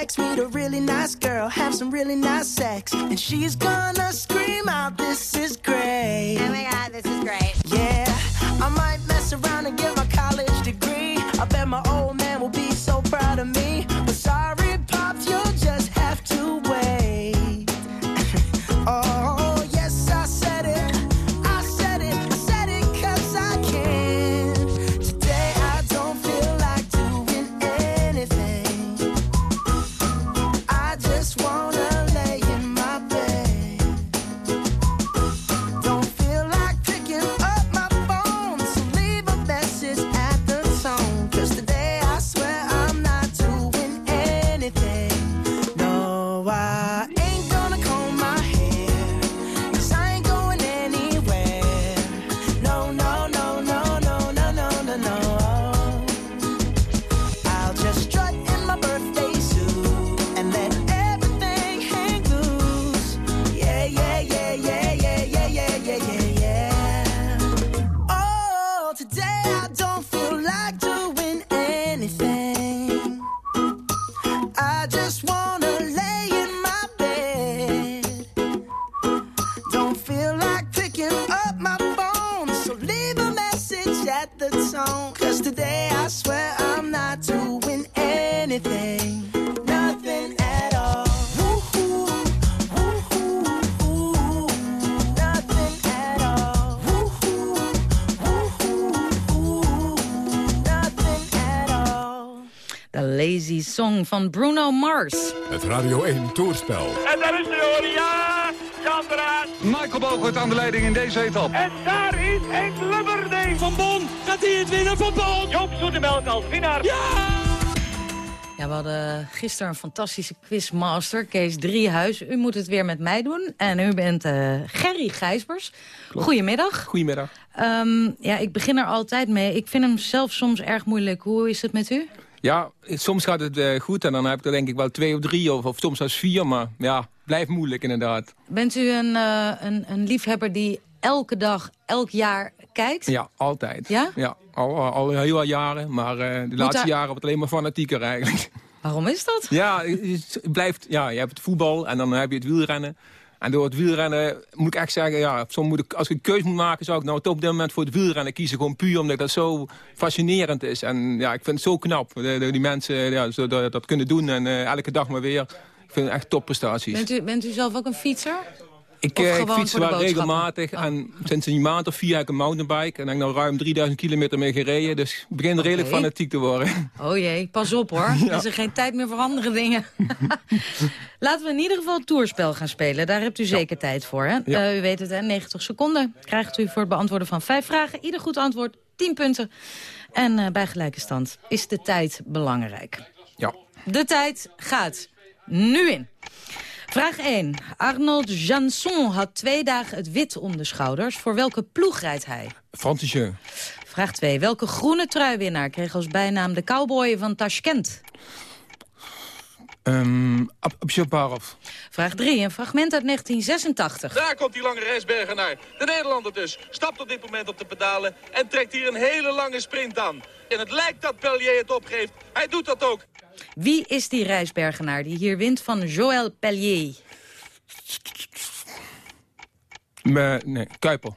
P90X, meet a really nice girl, have some really nice sex, and she's gonna scream out, "This is great!" Oh my god, this is great. Lazy Song van Bruno Mars. Het Radio 1 Toerspel. En daar is de hoor, ja! Jan. Michael Bogert aan de leiding in deze etappe. En daar is Henk Lubberding. Van Bon, gaat hij het winnen van Bon? Joop Zoetemelk als winnaar. Ja! Ja, we hadden gisteren een fantastische quizmaster, Kees Driehuis. U moet het weer met mij doen. En u bent eh, Gerry Gijsbers. Goedemiddag. Goedemiddag. Ehm, ja, ik begin er altijd mee. Ik vind hem zelf soms erg moeilijk. Hoe is het met u? Ja, soms gaat het eh, goed en dan heb ik er denk ik wel twee of drie of, of soms zelfs vier. Maar ja, blijft moeilijk inderdaad. Bent u een, eh, een, een liefhebber die elke dag, elk jaar kijkt? Ja, altijd. Ja? Ja, al, al, heel wat jaren. Maar eh, de laatste daar- jaren wordt het alleen maar fanatieker eigenlijk. Waarom is dat? Ja, het blijft, ja, je hebt het voetbal en dan heb je het wielrennen. En door het wielrennen moet ik echt zeggen, ja, moet ik, als ik een keuze moet maken, zou ik nou op dit moment voor het wielrennen kiezen. Gewoon puur omdat dat zo fascinerend is. En ja, ik vind het zo knap, dat dat die mensen ja, zo dat, dat kunnen doen. En eh, elke dag maar weer. Ik vind het echt topprestaties. Bent u, bent u zelf ook een fietser? Ik, eh, ik gewoon fiets voor de wel regelmatig. En sinds een maand of vier heb ik een mountainbike. En heb ik nou ruim 3000 kilometer mee gereden. Dus ik begin redelijk fanatiek te worden. Oh jee, pas op hoor. *laughs* Er is er geen tijd meer voor andere dingen. *laughs* Laten we in ieder geval het toerspel gaan spelen. Daar hebt u zeker tijd voor. Hè? Ja. Eh, u weet het, hè? 90 seconden krijgt u voor het beantwoorden van vijf vragen. Ieder goed antwoord, 10 punten. En eh, bij gelijke stand is de tijd belangrijk. Ja. De tijd gaat nu in. Vraag 1. Arnold Janson had twee dagen het wit om de schouders. Voor welke ploeg rijdt hij? Frantische. Vraag 2. Welke groene truiwinnaar kreeg als bijnaam de cowboy van Tashkent? Um, Abshabarov. Vraag 3. Een fragment uit 1986. Daar komt die lange reisbergenaar. De Nederlander dus. Stapt op dit moment op de pedalen en trekt hier een hele lange sprint aan. En het lijkt dat Pellier het opgeeft. Hij doet dat ook. Wie is die reisbergenaar die hier wint van Joël Pellier? Me- nee, Kuiper.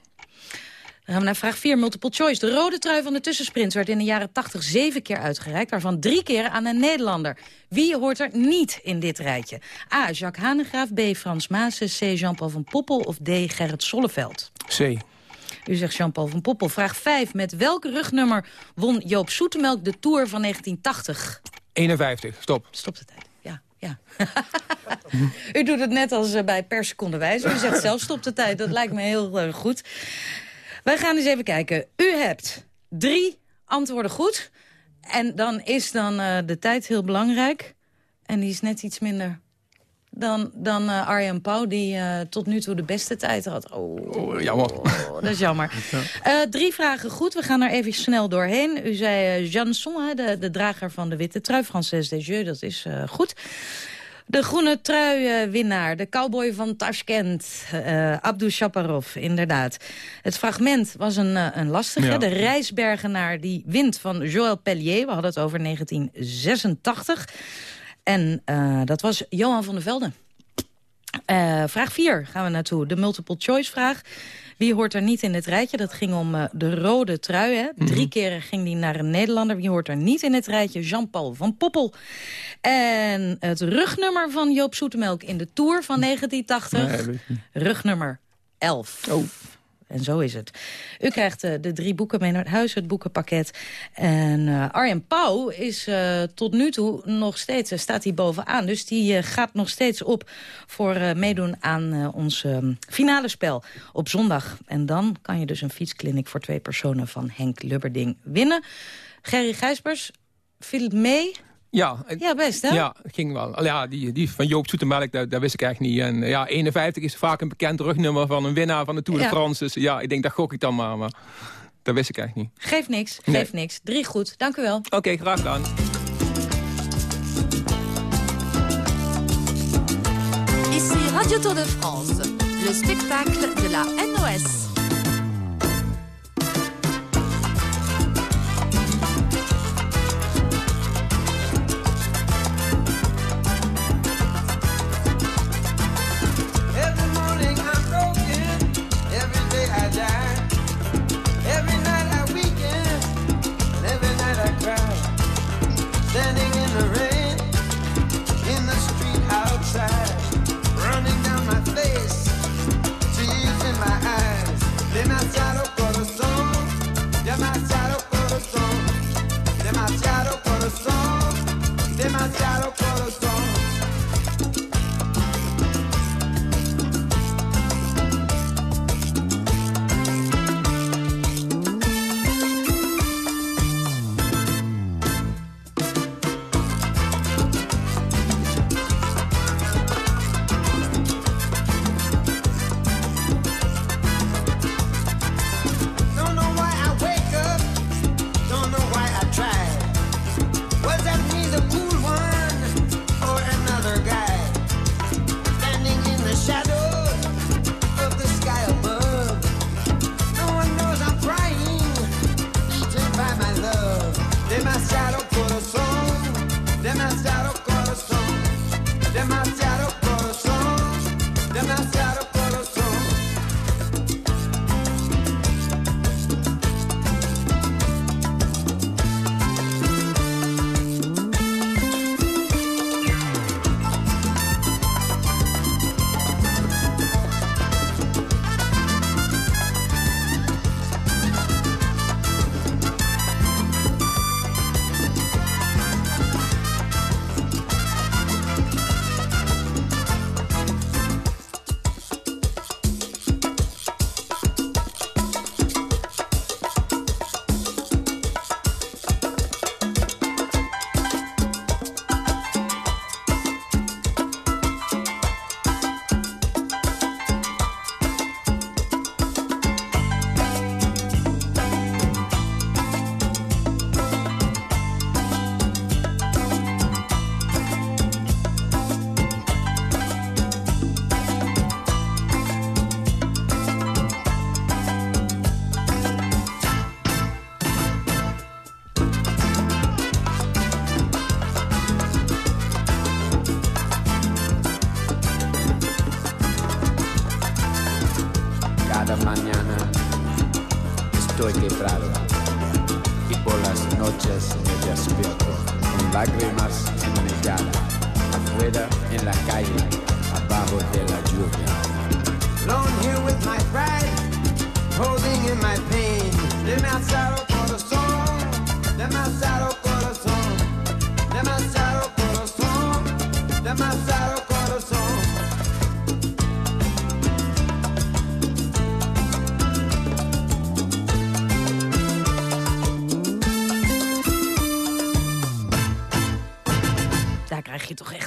Dan gaan we naar vraag 4, multiple choice. De rode trui van de tussensprint werd in de jaren 80 zeven keer uitgereikt... waarvan drie keer aan een Nederlander. Wie hoort er niet in dit rijtje? A. Jacques Hanegraaf, B. Frans Maassen, C. Jean-Paul van Poppel of D. Gerrit Solleveld? C. U zegt Jean-Paul van Poppel. Vraag 5. Met welk rugnummer won Joop Zoetemelk de Tour van 1980? 51, stop. Stop de tijd. Ja, ja. *laughs* U doet het net als eh, bij per seconde wijze. U zegt zelf stop de tijd. Dat lijkt me heel eh, goed. Wij gaan eens even kijken. U hebt drie antwoorden goed. En dan is dan eh, de tijd heel belangrijk. En die is net iets minder dan, dan eh, Arjan Pauw... die eh, tot nu toe de beste tijd had. Oh, jammer. dat is jammer. *laughs* Eh, drie vragen goed. We gaan er even snel doorheen. U zei Janson, de, de drager van de witte trui. Frances Desjeux, dat is goed. De groene trui-winnaar, de cowboy van Tashkent, eh Abdou Shaparov, inderdaad. Het fragment was een, een lastige. Ja. De reisbergenaar die wint van Joël Pellier. We hadden het over 1986. En eh, dat was Johan van der Velde. Eh, vraag 4 gaan we naartoe. De multiple choice vraag. Wie hoort er niet in het rijtje? Dat ging om eh, de rode trui. Hè? Drie keren ging die naar een Nederlander. Wie hoort er niet in het rijtje? Jean-Paul van Poppel. En het rugnummer van Joop Zoetemelk in de Tour van 1980. Nee, weet ik niet. Rugnummer 11. Oh. En zo is het. U krijgt eh, de drie boeken mee naar huis, het boekenpakket. En eh Arjen Pauw is eh, tot nu toe nog steeds, staat hij bovenaan. Dus die gaat nog steeds op voor meedoen aan ons eh, finale spel op zondag. En dan kan je dus een fietskliniek voor twee personen van Henk Lubberding winnen. Gerry Gijsbers, viel het mee? Ja, Ja, best hè? Ja, ging wel. Al Ja, die, die van Joop Zoetemelk, dat, dat wist ik echt niet. En ja, 51 is vaak een bekend rugnummer van een winnaar van de Tour de Ja. France. Dus ja, ik denk dat gok ik dan maar. Maar dat wist ik echt niet. Geeft niks, Nee. geeft niks. Drie goed, dank u wel. Oké, graag gedaan. Ici Radio Tour de France, le spectacle de la NOS. demasiado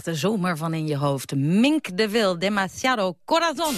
de zomer van in je hoofd. Mink de Wil, Demasiado Corazon.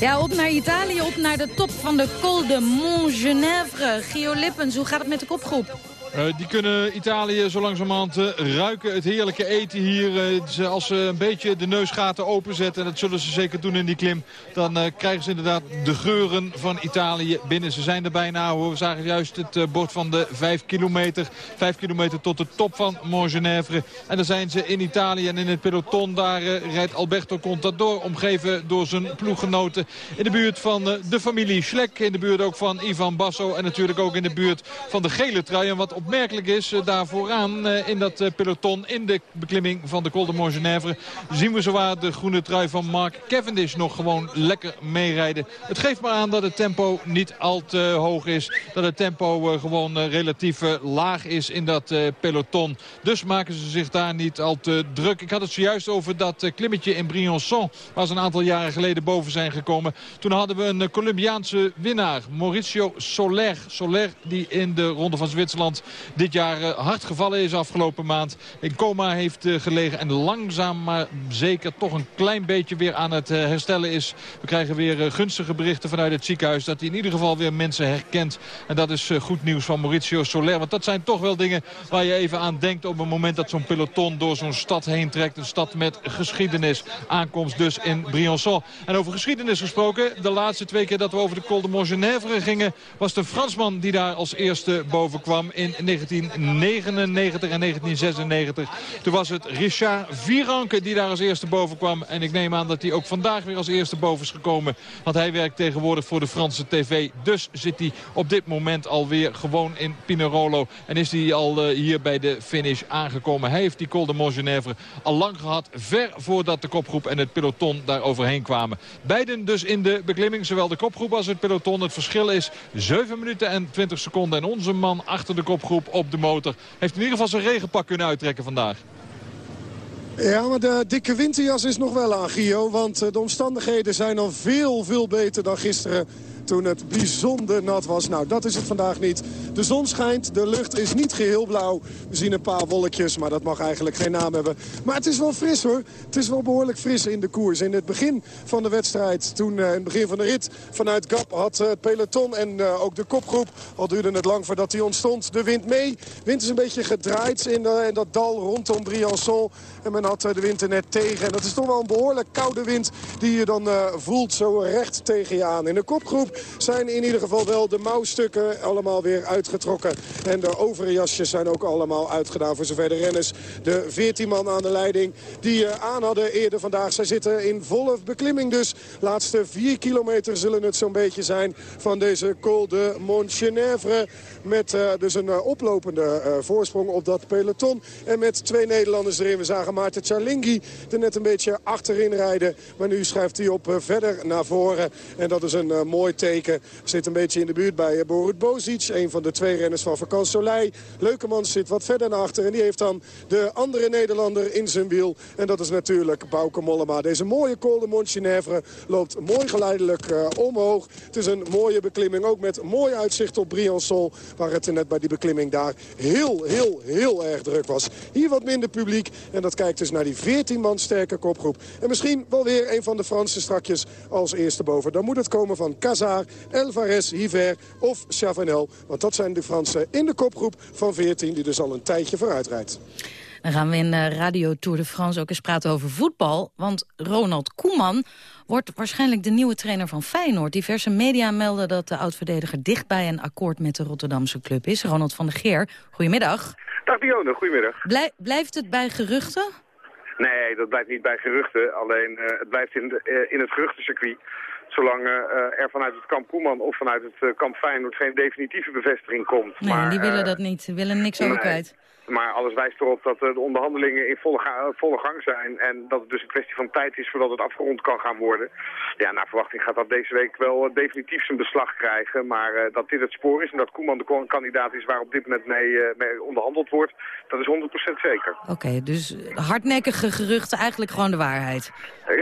Ja, op naar Italië, op naar de top van de Col de Montgenèvre. Gio Lippens, hoe gaat het met de kopgroep? Eh, die kunnen Italië zo langzamerhand eh, ruiken. Het heerlijke eten hier. eh, als ze een beetje de neusgaten openzetten. En dat zullen ze zeker doen in die klim. Dan krijgen ze inderdaad de geuren van Italië binnen. Ze zijn er bijna hoor. We zagen juist het bord van de 5 kilometer. 5 kilometer tot de top van Montgenèvre. En dan zijn ze in Italië. En in het peloton daar rijdt Alberto Contador. Omgeven door zijn ploeggenoten. In de buurt van de familie Schlek. In de buurt ook van Ivan Basso. En natuurlijk ook in de buurt van de gele trui. En wat opmerkelijk is, eh, daar vooraan eh, in dat eh, peloton... in de beklimming van de Col de Montgenèvre... zien we zowaar de groene trui van Mark Cavendish nog gewoon lekker meerijden. Het geeft maar aan dat het tempo niet al te hoog is. Dat het tempo gewoon relatief laag is in dat peloton. Dus maken ze zich daar niet al te druk. Ik had het zojuist over dat klimmetje in Briançon... waar ze een aantal jaren geleden boven zijn gekomen. Toen hadden we een Colombiaanse winnaar, Mauricio Soler. Soler die in de Ronde van Zwitserland dit jaar eh, hard gevallen is afgelopen maand. In coma heeft eh, gelegen en langzaam maar zeker toch een klein beetje weer aan het eh, herstellen is. We krijgen weer gunstige berichten vanuit het ziekenhuis dat hij in ieder geval weer mensen herkent. En dat is goed nieuws van Mauricio Soler. Want dat zijn toch wel dingen waar je even aan denkt op het moment dat zo'n peloton door zo'n stad heen trekt. Een stad met geschiedenis. Aankomst dus in Briançon. En over geschiedenis gesproken, de laatste twee keer dat we over de Col de Montgenèvre gingen... was de Fransman die daar als eerste boven kwam in 1999 en 1996. Toen was het Richard Viranke die daar als eerste boven kwam. En ik neem aan dat hij ook vandaag weer als eerste boven is gekomen. Want hij werkt tegenwoordig voor de Franse tv. Dus zit hij op dit moment alweer gewoon in Pinerolo. En is hij al eh, hier bij de finish aangekomen. Hij heeft die Col de Montgenèvre al lang gehad. Ver voordat de kopgroep en het peloton daar overheen kwamen. Beiden dus in de beklimming. Zowel de kopgroep als het peloton. Het verschil is 7 minuten en 20 seconden. En onze man achter de kopgroep op de motor heeft in ieder geval zijn regenpak kunnen uittrekken vandaag. Ja, maar de dikke winterjas is nog wel aan, Gio. Want eh, de omstandigheden zijn al veel, veel beter dan gisteren toen het bijzonder nat was. Nou, dat is het vandaag niet. De zon schijnt, de lucht is niet geheel blauw. We zien een paar wolkjes, maar dat mag eigenlijk geen naam hebben. Maar het is wel fris hoor. Het is wel behoorlijk fris in de koers. In het begin van de wedstrijd, toen eh, in het begin van de rit vanuit Gap had eh, het peloton en eh, ook de kopgroep, al duurde het lang voordat die ontstond, de wind mee. wind is een beetje gedraaid in, in dat dal rondom Briançon. En men had eh, de wind er net tegen. En dat is toch wel een behoorlijk koude wind die je dan eh, voelt zo recht tegen je aan. In de kopgroep zijn in ieder geval wel de mouwstukken allemaal weer uitgetrokken. En de overjasjes zijn ook allemaal uitgedaan voor zover de renners. De 14 man aan de leiding die eh, aan hadden eerder vandaag. Zij zitten in volle beklimming dus. Laatste 4 kilometer zullen het zo'n beetje zijn van deze Col de Montgenèvre. Met dus een oplopende voorsprong op dat peloton. En met twee Nederlanders erin. We zagen Maarten Charlingi er net een beetje achterin rijden. Maar nu schuift hij op eh, verder naar voren. En dat is een eh, mooi teken. Zit een beetje in de buurt bij eh, Borut Bozic. Een van de twee renners van Vakant Soleil. Leukemans zit wat verder naar achter. En die heeft dan de andere Nederlander in zijn wiel. En dat is natuurlijk Bauke Mollema. Deze mooie Col de Montgenèvre loopt mooi geleidelijk omhoog. Het is een mooie beklimming. Ook met mooi uitzicht op Briançon. Waar het net bij die beklimming daar heel, heel, heel erg druk was. Hier wat minder publiek. En dat kijkt dus naar die 14 man sterke kopgroep. En misschien wel weer een van de Fransen strakjes als eerste boven. Dan moet het komen van Cazar, Elvarez, Hiver of Chavanel. Want dat zijn de Fransen in de kopgroep van 14 die dus al een tijdje vooruit rijdt. Dan gaan we in eh, Radio Tour de France ook eens praten over voetbal. Want Ronald Koeman wordt waarschijnlijk de nieuwe trainer van Feyenoord. Diverse media melden dat de oud-verdediger dicht bij een akkoord met de Rotterdamse club is. Ronald van der Geer, goedemiddag. Dag Dionne, goedemiddag. Blij- blijft het bij geruchten? Nee, dat blijft niet bij geruchten. Alleen eh, het blijft in, de, eh, in het geruchtencircuit. Zolang eh, er vanuit het kamp Koeman of vanuit het kamp Feyenoord geen definitieve bevestiging komt. Nee, maar, die willen dat niet. Die willen niks over nee. kwijt. Maar alles wijst erop dat eh, de onderhandelingen in volle, ga- volle gang zijn. En dat het dus een kwestie van tijd is voordat het afgerond kan gaan worden. Ja, naar verwachting gaat dat deze week wel eh, definitief zijn beslag krijgen. Maar eh, dat dit het spoor is en dat Koeman de kandidaat is waar op dit moment mee, mee onderhandeld wordt, dat is 100% zeker. Oké, dus hardnekkige geruchten, eigenlijk gewoon de waarheid.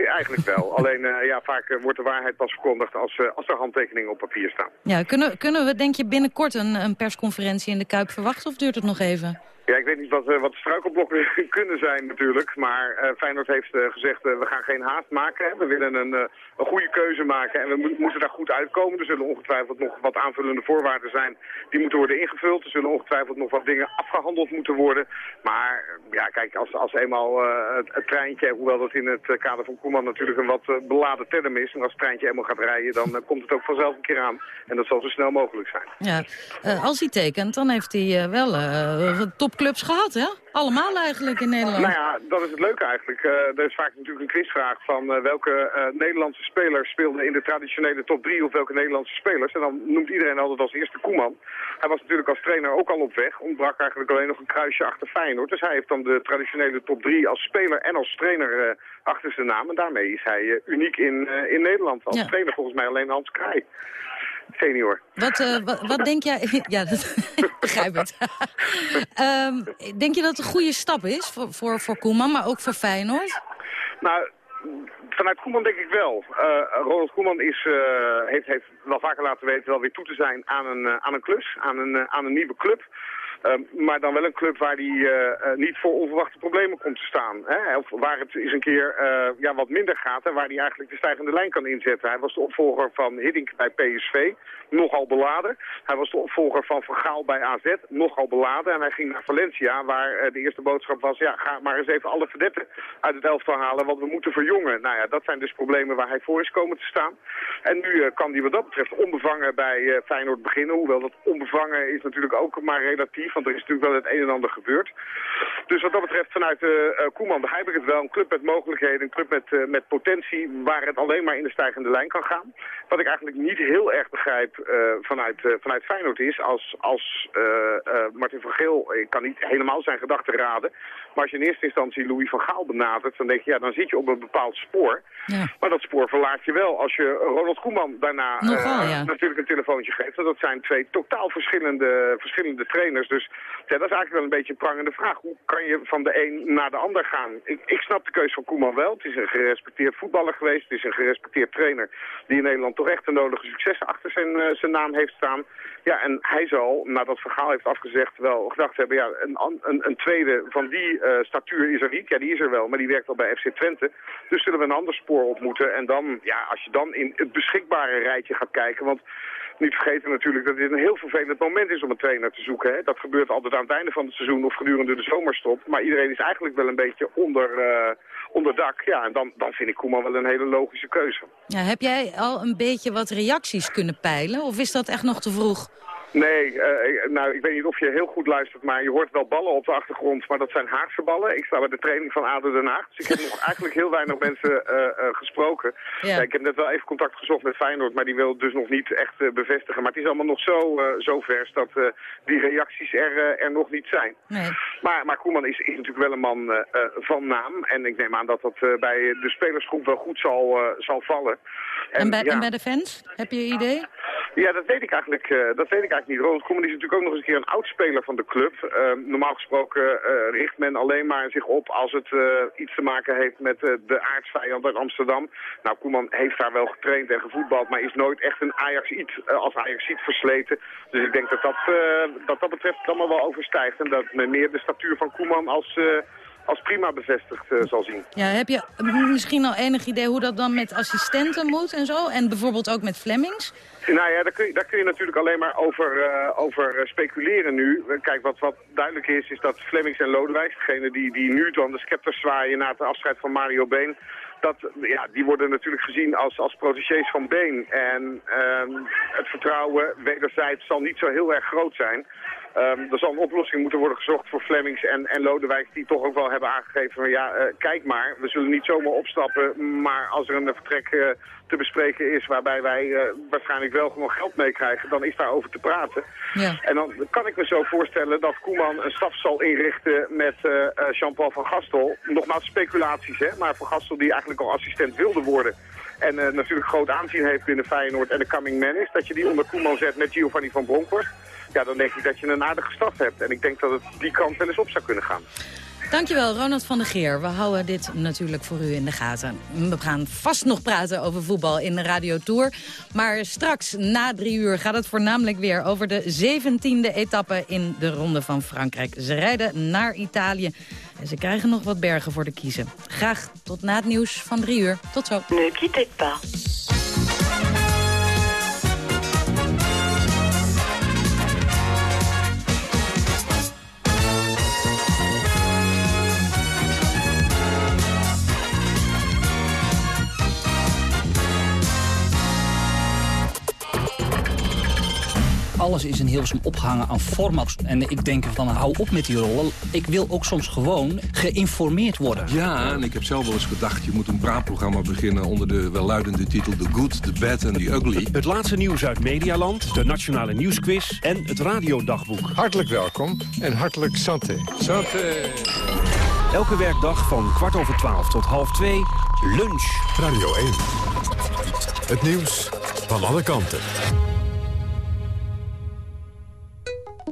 Eigenlijk wel. *laughs* Alleen ja, vaak wordt de waarheid pas verkondigd als, als er handtekeningen op papier staan. Ja, kunnen, kunnen we denk je binnenkort een, een persconferentie in de Kuip verwachten of duurt het nog even? Ja, ik weet niet wat, eh, wat struikelblokken *laughs* kunnen zijn natuurlijk. Maar eh, Feyenoord heeft eh, gezegd, we gaan geen haast maken. We willen een, een goede keuze maken en we mo- moeten daar goed uitkomen. Er zullen ongetwijfeld nog wat aanvullende voorwaarden zijn. Die moeten worden ingevuld. Er zullen ongetwijfeld nog wat dingen afgehandeld moeten worden. Maar ja, kijk, als, als eenmaal het, het treintje, hoewel dat in het kader van Koeman natuurlijk een wat beladen term is. En als het treintje eenmaal gaat rijden, dan komt het ook vanzelf een keer aan. En dat zal zo snel mogelijk zijn. Ja, als hij tekent, dan heeft hij wel eh, topclubs gehad, hè? Allemaal eigenlijk in Nederland. Nou ja, dat is het leuke eigenlijk. Eh, er is vaak natuurlijk een quizvraag van eh, welke eh, Nederlandse spelers speelden in de traditionele top 3 of welke Nederlandse spelers. En dan noemt iedereen altijd als eerste Koeman. Hij was natuurlijk als trainer ook al op weg. Ontbrak eigenlijk alleen nog een kruisje achter Feyenoord. Dus hij heeft dan de traditionele top 3 als speler en als trainer achter zijn naam. En daarmee is hij uniek in, in Nederland. Als Ja. trainer volgens mij alleen Hans Kraai. Senior. Wat, eh, wat, wat denk jij... *laughs* ja, dat *laughs* begrijp het. *laughs* Ehm, denk je dat het een goede stap is voor, voor, voor Koeman, maar ook voor Feyenoord? Nou, vanuit Koeman denk ik wel. Eh, Ronald Koeman is, eh, heeft, heeft wel vaker laten weten wel weer toe te zijn aan een, aan een klus, aan een, aan een nieuwe club. Ehm, maar dan wel een club waar hij eh, eh, niet voor onverwachte problemen komt te staan. Hè? Of waar het eens een keer eh, ja, wat minder gaat en waar hij eigenlijk de stijgende lijn kan inzetten. Hij was de opvolger van Hiddink bij PSV, nogal beladen. Hij was de opvolger van Van Gaal bij AZ, nogal beladen. En hij ging naar Valencia, waar de eerste boodschap was... ja, ga maar eens even alle verdetten uit het elftal halen, want we moeten verjongen. Nou ja, dat zijn dus problemen waar hij voor is komen te staan. En nu kan hij wat dat betreft onbevangen bij eh, Feyenoord beginnen. Hoewel dat onbevangen is natuurlijk ook maar relatief, want er is natuurlijk wel het een en ander gebeurd. Dus wat dat betreft vanuit eh eh, Koeman begrijp ik het wel. Een club met mogelijkheden, een club met, eh, met potentie, waar het alleen maar in de stijgende lijn kan gaan. Wat ik eigenlijk niet heel erg begrijp vanuit, vanuit Feyenoord is, als, als Martin van Geel, ik kan niet helemaal zijn gedachten raden, maar als je in eerste instantie Louis van Gaal benadert, dan denk je, ja, dan zit je op een bepaald spoor. Maar dat spoor verlaat je wel als je Ronald Koeman daarna ja. natuurlijk een telefoontje geeft. Want dat zijn twee totaal verschillende, verschillende trainers. Dus ja, dat is eigenlijk wel een beetje een prangende vraag. Hoe kan je van de een naar de ander gaan? Ik, ik snap de keuze van Koeman wel. Het is een gerespecteerd voetballer geweest. Het is een gerespecteerd trainer die in Nederland toch echt de nodige successen achter zijn, eh, zijn naam heeft staan. Ja, en hij zal, nadat Vergaal heeft afgezegd, wel gedacht hebben... ja, een, een, een tweede van die eh, statuur is er niet. Ja, die is er wel, maar die werkt al bij FC Twente. Dus zullen we een ander spoor op moeten. En dan, ja, als je dan in het beschikbare rijtje gaat kijken... want niet vergeten natuurlijk dat dit een heel vervelend moment is om een trainer te zoeken. Hè. Dat gebeurt altijd aan het einde van het seizoen of gedurende de zomerstop. Maar iedereen is eigenlijk wel een beetje onder, eh, onder dak. Ja, en dan, dan vind ik Koeman wel een hele logische keuze. Ja, heb jij al een beetje wat reacties kunnen peilen? Of is dat echt nog te vroeg? Nee, eh, nou, ik weet niet of je heel goed luistert, maar je hoort wel ballen op de achtergrond, maar dat zijn Haagse ballen. Ik sta bij de training van ADO Den Haag, dus ik heb nog *laughs* eigenlijk heel weinig mensen eh, eh, gesproken. Ja. Ik heb net wel even contact gezocht met Feyenoord, maar die wil dus nog niet echt bevestigen. Maar het is allemaal nog zo, zo vers dat die reacties er, er nog niet zijn. Nee. Maar, maar Koeman is, is natuurlijk wel een man van naam. En ik neem aan dat dat bij de spelersgroep wel goed zal, zal vallen. En, bij, ja. en bij de fans? Heb je een idee? Ja, dat weet ik eigenlijk, eh, dat weet ik eigenlijk niet. Ronald Koeman is natuurlijk ook nog eens een keer een oud-speler van de club. Eh, normaal gesproken eh, richt men alleen maar zich op als het eh, iets te maken heeft met de aardsvijand uit Amsterdam. Nou, Koeman heeft daar wel getraind en gevoetbald, maar is nooit echt een Ajaxiet, als Ajaxiet versleten. Dus ik denk dat dat, dat, dat betreft allemaal wel overstijgt. En dat men meer de statuur van Koeman als, als prima bevestigd eh, zal zien. Ja, heb je misschien al enig idee hoe dat dan met assistenten moet en zo? En bijvoorbeeld ook met Flemings? Nou ja, daar kun je, daar kun je natuurlijk alleen maar over, eh, over eh, speculeren nu. Kijk, wat, wat duidelijk is, is dat Flemings en Lodewijk, degene die, die nu dan de scepter zwaaien na het afscheid van Mario Been, dat, ja, die worden natuurlijk gezien als, als protégés van Been. En ehm, het vertrouwen wederzijds zal niet zo heel erg groot zijn. Ehm, er zal een oplossing moeten worden gezocht voor Flemings en, en Lodewijk... die toch ook wel hebben aangegeven van ja, eh, kijk maar, we zullen niet zomaar opstappen... maar als er een vertrek eh, te bespreken is waarbij wij eh, waarschijnlijk wel gewoon geld meekrijgen... dan is daarover te praten. Ja. En dan kan ik me zo voorstellen dat Koeman een staf zal inrichten met Jean-Paul van Gastel. Nogmaals speculaties, hè, maar van Gastel die eigenlijk al assistent wilde worden... En natuurlijk groot aanzien heeft binnen Feyenoord en de coming man is. Dat je die onder Koeman zet met Giovanni van Bronckhorst. Ja, dan denk ik dat je een aardige staf hebt. En ik denk dat het die kant wel eens op zou kunnen gaan. Dankjewel, Ronald van der Geer. We houden dit natuurlijk voor u in de gaten. We gaan vast nog praten over voetbal in de Radio Tour. Maar straks, na drie uur, gaat het voornamelijk weer over de 17e etappe in de Ronde van Frankrijk. Ze rijden naar Italië en ze krijgen nog wat bergen voor de kiezen. Graag tot na het nieuws van drie uur. Tot zo. Ne quittez pas. Alles is in Hilversum opgehangen aan formats. En ik denk van, hou op met die rollen. Ik wil ook soms gewoon geïnformeerd worden. Ja, en ik heb zelf wel eens gedacht... je moet een praatprogramma beginnen onder de welluidende titel... The Good, The Bad and The Ugly. Het laatste nieuws uit Medialand, de Nationale Nieuwsquiz en het Radiodagboek. Hartelijk welkom en hartelijk santé. Santé. Elke werkdag van kwart over twaalf tot half twee, lunch. Radio 1. Het nieuws van alle kanten.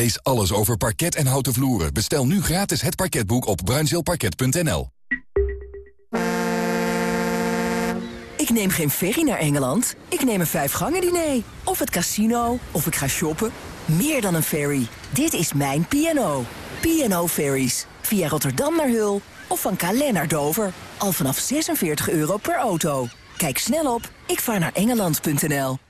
Lees alles over parket en houten vloeren. Bestel nu gratis het parketboek op bruinzeelparket.nl. Ik neem geen ferry naar Engeland. Ik neem een vijfgangen diner. Of het casino. Of ik ga shoppen. Meer dan een ferry. Dit is mijn P&O. P&O Ferries. Via Rotterdam naar Hul. Of van Calais naar Dover. Al vanaf 46 euro per auto. Kijk snel op ikvaarnaarengeland.nl.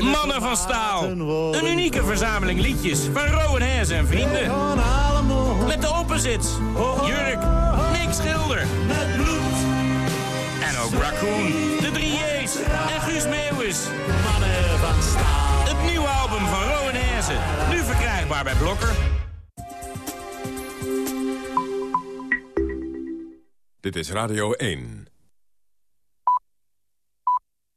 Mannen van Staal. Een unieke verzameling liedjes van Rowan Hees en vrienden. Met de opposites. Jurk, Nick Schilder. En ook Raccoon, de 3J's en Guus Meeuwis. Mannen van Staal. Het nieuwe album van Rowan Hezen. Nu verkrijgbaar bij Blokker. Dit is Radio 1.